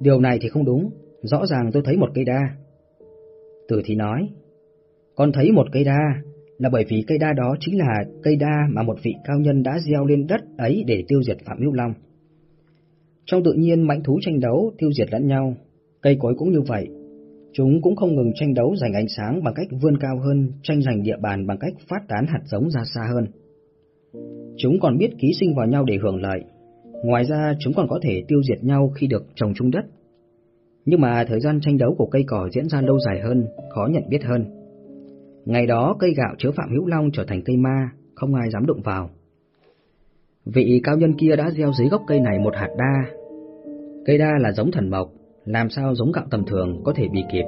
điều này thì không đúng, Rõ ràng tôi thấy một cây đa. Tử thì nói, con thấy một cây đa là bởi vì cây đa đó chính là cây đa mà một vị cao nhân đã gieo lên đất ấy để tiêu diệt Phạm Hữu Long. Trong tự nhiên mãnh thú tranh đấu, tiêu diệt lẫn nhau, cây cối cũng như vậy. Chúng cũng không ngừng tranh đấu giành ánh sáng bằng cách vươn cao hơn, tranh giành địa bàn bằng cách phát tán hạt giống ra xa hơn. Chúng còn biết ký sinh vào nhau để hưởng lợi. Ngoài ra, chúng còn có thể tiêu diệt nhau khi được trồng chung đất. Nhưng mà thời gian tranh đấu của cây cỏ diễn ra lâu dài hơn, khó nhận biết hơn. Ngày đó cây gạo chứa Phạm Hữu Long trở thành cây ma, không ai dám đụng vào. Vị cao nhân kia đã gieo dưới gốc cây này một hạt đa. Cây đa là giống thần mộc, làm sao giống gạo tầm thường có thể bị kịp.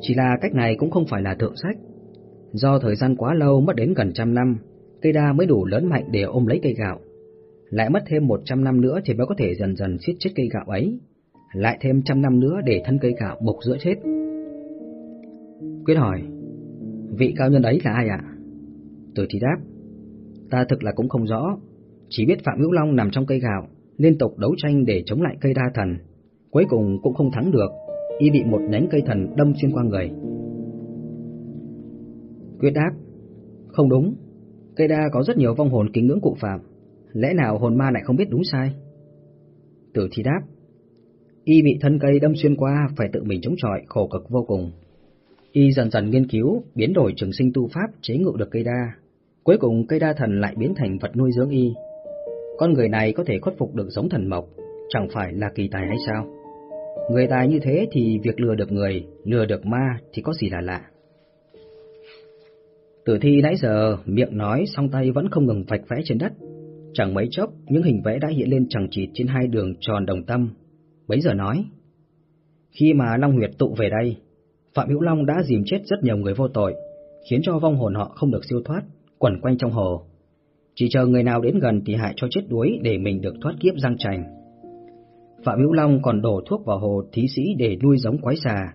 Chỉ là cách này cũng không phải là thượng sách. Do thời gian quá lâu mất đến gần trăm năm, cây đa mới đủ lớn mạnh để ôm lấy cây gạo. Lại mất thêm một trăm năm nữa thì mới có thể dần dần siết chết cây gạo ấy. Lại thêm trăm năm nữa để thân cây gạo bộc giữa chết. Quyết hỏi, vị cao nhân ấy là ai ạ? Tôi thì đáp, ta thực là cũng không rõ, chỉ biết Phạm Hữu Long nằm trong cây gạo, liên tục đấu tranh để chống lại cây đa thần, cuối cùng cũng không thắng được, y bị một nhánh cây thần đâm xuyên qua người. Quyết đáp, không đúng, cây đa có rất nhiều vong hồn kính ngưỡng cụ Phạm, lẽ nào hồn ma lại không biết đúng sai? Tử thi đáp, y bị thân cây đâm xuyên qua phải tự mình chống chọi khổ cực vô cùng. Y dần dần nghiên cứu, biến đổi trường sinh tu pháp chế ngự được cây đa. Cuối cùng cây đa thần lại biến thành vật nuôi dưỡng y. Con người này có thể khuất phục được giống thần mộc, chẳng phải là kỳ tài hay sao? Người tài như thế thì việc lừa được người, lừa được ma thì có gì là lạ. Tử thi nãy giờ miệng nói song tay vẫn không ngừng vạch vẽ trên đất. Chẳng mấy chốc những hình vẽ đã hiện lên chẳng chịt trên hai đường tròn đồng tâm. Bấy giờ nói, khi mà Long Huyệt tụ về đây, Phạm Hữu Long đã dìm chết rất nhiều người vô tội, khiến cho vong hồn họ không được siêu thoát, quẩn quanh trong hồ. Chỉ chờ người nào đến gần thì hại cho chết đuối để mình được thoát kiếp giang trành. Phạm Hữu Long còn đổ thuốc vào hồ thí sĩ để nuôi giống quái xà.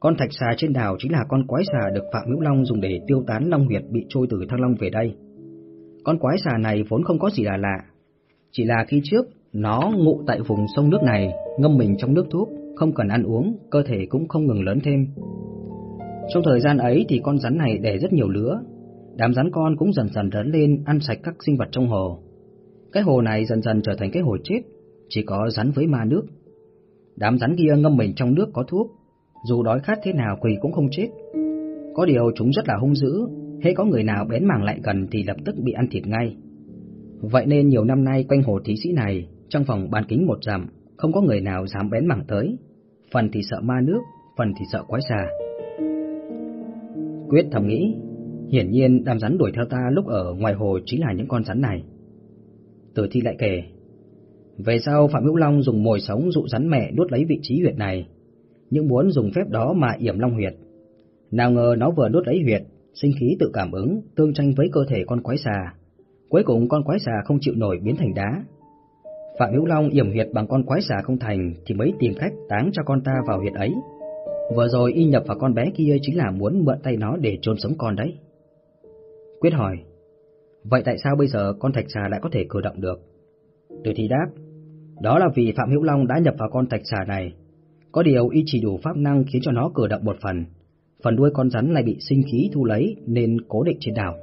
Con thạch xà trên đảo chính là con quái xà được Phạm Hữu Long dùng để tiêu tán long huyệt bị trôi từ Thăng Long về đây. Con quái xà này vốn không có gì là lạ, chỉ là khi trước nó ngụ tại vùng sông nước này, ngâm mình trong nước thuốc, không cần ăn uống, cơ thể cũng không ngừng lớn thêm. Trong thời gian ấy thì con rắn này đẻ rất nhiều lứa, đám rắn con cũng dần dần lớn lên ăn sạch các sinh vật trong hồ. Cái hồ này dần dần trở thành cái hồ chết, chỉ có rắn với ma nước. Đám rắn kia ngâm mình trong nước có thuốc, dù đói khát thế nào quỳ cũng không chết. Có điều chúng rất là hung dữ, hễ có người nào bén mảng lại gần thì lập tức bị ăn thịt ngay. Vậy nên nhiều năm nay quanh hồ thí sĩ này, trong vòng bàn kính một dặm, không có người nào dám bén mảng tới, phần thì sợ ma nước, phần thì sợ quái xà. Quyết thầm nghĩ, hiển nhiên đám rắn đuổi theo ta lúc ở ngoài hồ chính là những con rắn này. Tử thi lại kể, về sau Phạm Hữu Long dùng mồi sống dụ rắn mẹ đốt lấy vị trí huyệt này, nhưng muốn dùng phép đó mà yểm long huyệt. Nào ngờ nó vừa đốt lấy huyệt, sinh khí tự cảm ứng, tương tranh với cơ thể con quái xà. Cuối cùng con quái xà không chịu nổi biến thành đá, Phạm Hữu Long yểm huyệt bằng con quái xà không thành thì mới tìm cách táng cho con ta vào huyệt ấy. Vừa rồi y nhập vào con bé kia chính là muốn mượn tay nó để trôn sống con đấy. Quyết hỏi, vậy tại sao bây giờ con thạch xà lại có thể cử động được? Từ thì đáp, đó là vì Phạm Hữu Long đã nhập vào con thạch xà này. Có điều y chỉ đủ pháp năng khiến cho nó cử động một phần, phần đuôi con rắn lại bị sinh khí thu lấy nên cố định trên đảo.